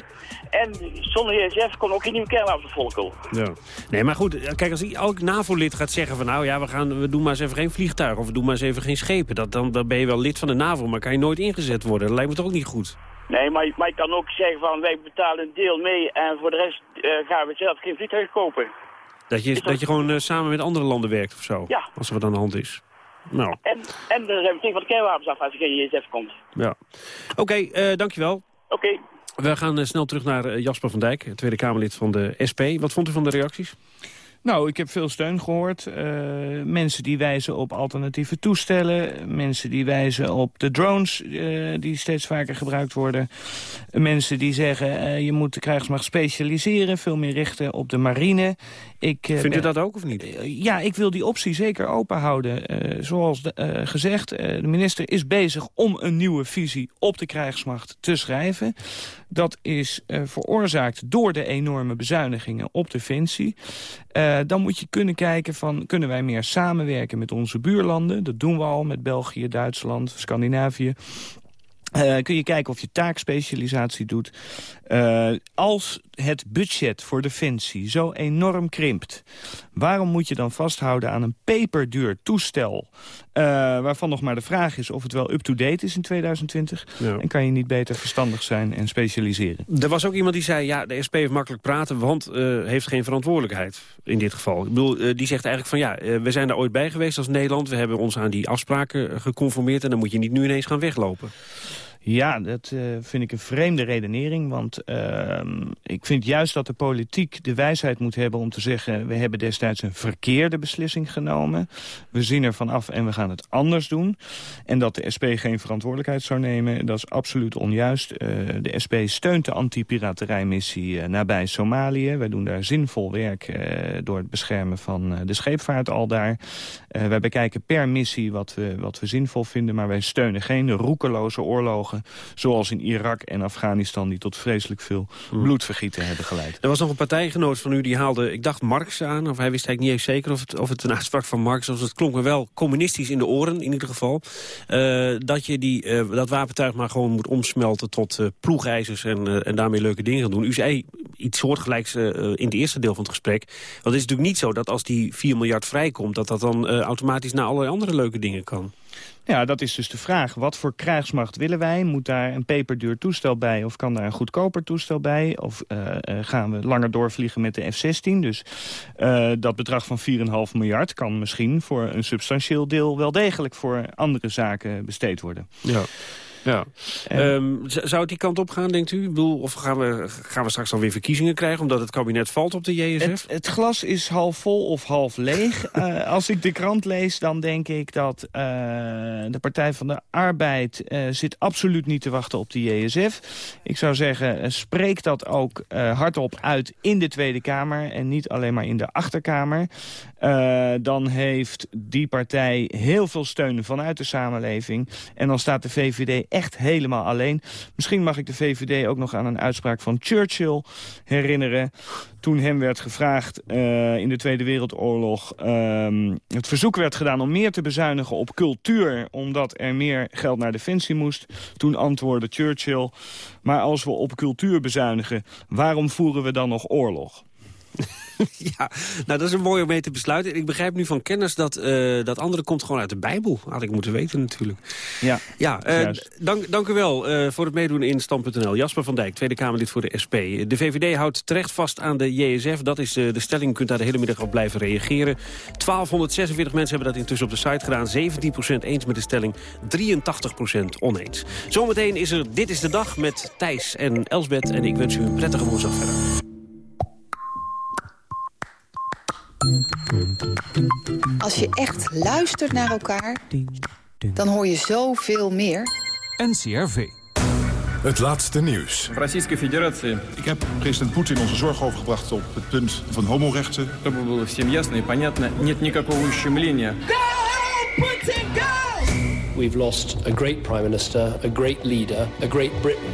En zonder JSF kon ook geen nieuwe kernwapenvolkel. Ja. Nee, maar goed, kijk, als elk NAVO-lid gaat zeggen van... nou ja, we, gaan, we doen maar eens even geen vliegtuig of we doen maar eens even geen schepen... Dat, dan, dan ben je wel lid van de NAVO, maar kan je nooit ingezet worden. Dat lijkt me toch ook niet goed. Nee, maar, maar je kan ook zeggen van wij betalen een deel mee... en voor de rest uh, gaan we zelf geen vliegtuig kopen. Dat je, dat... dat je gewoon uh, samen met andere landen werkt of zo? Ja. Als er wat aan de hand is. Nou. En, en we tegen van de kernwapens af als er geen JSF komt. Ja. Oké, okay, uh, dankjewel. Oké. Okay. We gaan uh, snel terug naar uh, Jasper van Dijk, Tweede Kamerlid van de SP. Wat vond u van de reacties? Nou, ik heb veel steun gehoord. Uh, mensen die wijzen op alternatieve toestellen. Mensen die wijzen op de drones uh, die steeds vaker gebruikt worden. Mensen die zeggen, uh, je moet de krijgsmacht specialiseren. Veel meer richten op de marine. Ik, Vindt u dat ook of niet? ja, ik wil die optie zeker open houden. zoals de, gezegd, de minister is bezig om een nieuwe visie op de krijgsmacht te schrijven. Dat is veroorzaakt door de enorme bezuinigingen op defensie. Uh, dan moet je kunnen kijken van, kunnen wij meer samenwerken met onze buurlanden? Dat doen we al met België, Duitsland, Scandinavië. Uh, kun je kijken of je taakspecialisatie doet. Uh, als het budget voor Defensie zo enorm krimpt... waarom moet je dan vasthouden aan een peperduur toestel... Uh, waarvan nog maar de vraag is of het wel up-to-date is in 2020? Ja. En kan je niet beter verstandig zijn en specialiseren? Er was ook iemand die zei, ja, de SP heeft makkelijk praten... want uh, heeft geen verantwoordelijkheid in dit geval. Ik bedoel, die zegt eigenlijk van, ja, we zijn daar ooit bij geweest als Nederland. We hebben ons aan die afspraken geconformeerd... en dan moet je niet nu ineens gaan weglopen. Ja, dat uh, vind ik een vreemde redenering. Want uh, ik vind juist dat de politiek de wijsheid moet hebben om te zeggen... we hebben destijds een verkeerde beslissing genomen. We zien er vanaf en we gaan het anders doen. En dat de SP geen verantwoordelijkheid zou nemen, dat is absoluut onjuist. Uh, de SP steunt de anti-piraterijmissie nabij Somalië. Wij doen daar zinvol werk door het beschermen van de scheepvaart al daar. wij bekijken per missie wat we, wat we zinvol vinden... maar wij steunen geen roekeloze oorlogen Zoals in Irak en Afghanistan die tot vreselijk veel hmm. bloedvergieten hebben geleid. Er was nog een partijgenoot van u die haalde, ik dacht Marx aan. Of hij wist eigenlijk niet eens zeker of het, of het een uitspraak van Marx was. Het klonk me wel communistisch in de oren in ieder geval. Uh, dat je die, uh, dat wapentuig maar gewoon moet omsmelten tot uh, ploegijzers en, en daarmee leuke dingen gaan doen. U zei iets soortgelijks in het eerste deel van het gesprek. Want het is natuurlijk niet zo dat als die 4 miljard vrijkomt... dat dat dan automatisch naar allerlei andere leuke dingen kan. Ja, dat is dus de vraag. Wat voor krijgsmacht willen wij? Moet daar een peperduur toestel bij? Of kan daar een goedkoper toestel bij? Of uh, gaan we langer doorvliegen met de F-16? Dus uh, dat bedrag van 4,5 miljard kan misschien voor een substantieel deel... wel degelijk voor andere zaken besteed worden. Ja. Ja. Um, zou het die kant op gaan, denkt u? bedoel, of gaan we, gaan we straks dan weer verkiezingen krijgen... omdat het kabinet valt op de JSF? Het, het glas is half vol of half leeg. uh, als ik de krant lees, dan denk ik dat uh, de Partij van de Arbeid... Uh, zit absoluut niet te wachten op de JSF. Ik zou zeggen, spreek dat ook hardop uit in de Tweede Kamer... en niet alleen maar in de Achterkamer. Dan heeft die partij heel veel steun vanuit de samenleving. En dan staat de VVD echt helemaal alleen. Misschien mag ik de VVD ook nog aan een uitspraak van Churchill herinneren. Toen hem werd gevraagd uh, in de Tweede Wereldoorlog... Uh, het verzoek werd gedaan om meer te bezuinigen op cultuur... omdat er meer geld naar defensie moest. Toen antwoordde Churchill... maar als we op cultuur bezuinigen, waarom voeren we dan nog oorlog? ja, nou dat is een mooi om mee te besluiten. Ik begrijp nu van kennis dat uh, dat andere komt gewoon uit de Bijbel. Had ik moeten weten natuurlijk. Ja, ja uh, dank, dank u wel uh, voor het meedoen in Stand.nl. Jasper van Dijk, Tweede Kamerlid voor de SP. De VVD houdt terecht vast aan de JSF. Dat is de, de stelling. U kunt daar de hele middag op blijven reageren. 1246 mensen hebben dat intussen op de site gedaan. 17% eens met de stelling, 83% oneens. Zometeen is er Dit is de Dag met Thijs en Elsbeth. En ik wens u een prettige woensdag verder. Als je echt luistert naar elkaar, dan hoor je zoveel meer. NCRV. Het laatste nieuws. Российской Federatie. Ik heb president Poetin onze zorg overgebracht op het punt van homorechten. Чтобы было всем ясно и понятно, нет никакого ущемления. Go, Putin, go! We've lost a great prime minister, a great leader, a great Britain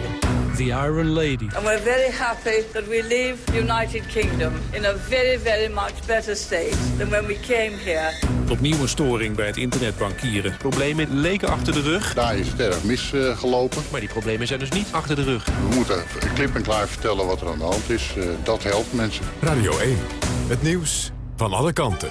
the Iron Lady. And we're very happy that we leave the United Kingdom in a very, very much better state than when we came here. Opnieuw een storing bij het internetbankieren. Problemen leken achter de rug. Daar is het erg misgelopen. maar die problemen zijn dus niet achter de rug. We moeten klip en klaar vertellen wat er aan de hand is. Uh, dat helpt mensen. Radio 1, het nieuws van alle kanten.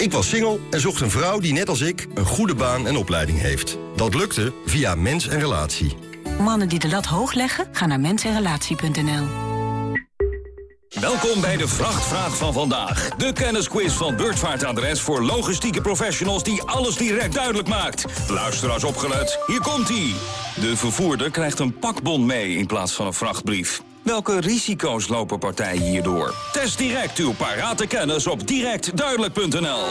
Ik was single en zocht een vrouw die net als ik een goede baan en opleiding heeft. Dat lukte via Mens en Relatie. Mannen die de lat hoog leggen, gaan naar mensenrelatie.nl. Welkom bij de Vrachtvraag van vandaag. De kennisquiz van Beurtvaartadres voor logistieke professionals die alles direct duidelijk maakt. Luister als opgelet, hier komt-ie. De vervoerder krijgt een pakbon mee in plaats van een vrachtbrief. Welke risico's lopen partijen hierdoor? Test direct uw parate kennis op directduidelijk.nl.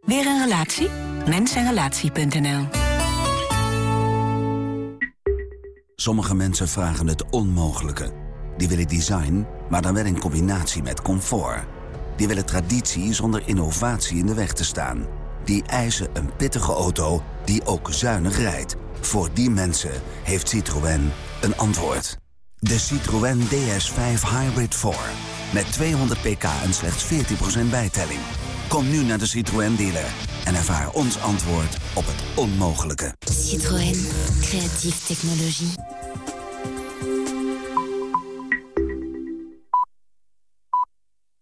Weer een relatie? Mensenrelatie.nl Sommige mensen vragen het onmogelijke. Die willen design, maar dan wel in combinatie met comfort. Die willen traditie zonder innovatie in de weg te staan. Die eisen een pittige auto die ook zuinig rijdt. Voor die mensen heeft Citroën een antwoord. De Citroën DS5 Hybrid 4. Met 200 pk en slechts 14% bijtelling. Kom nu naar de Citroën dealer en ervaar ons antwoord op het onmogelijke. Citroën. Creatieve technologie.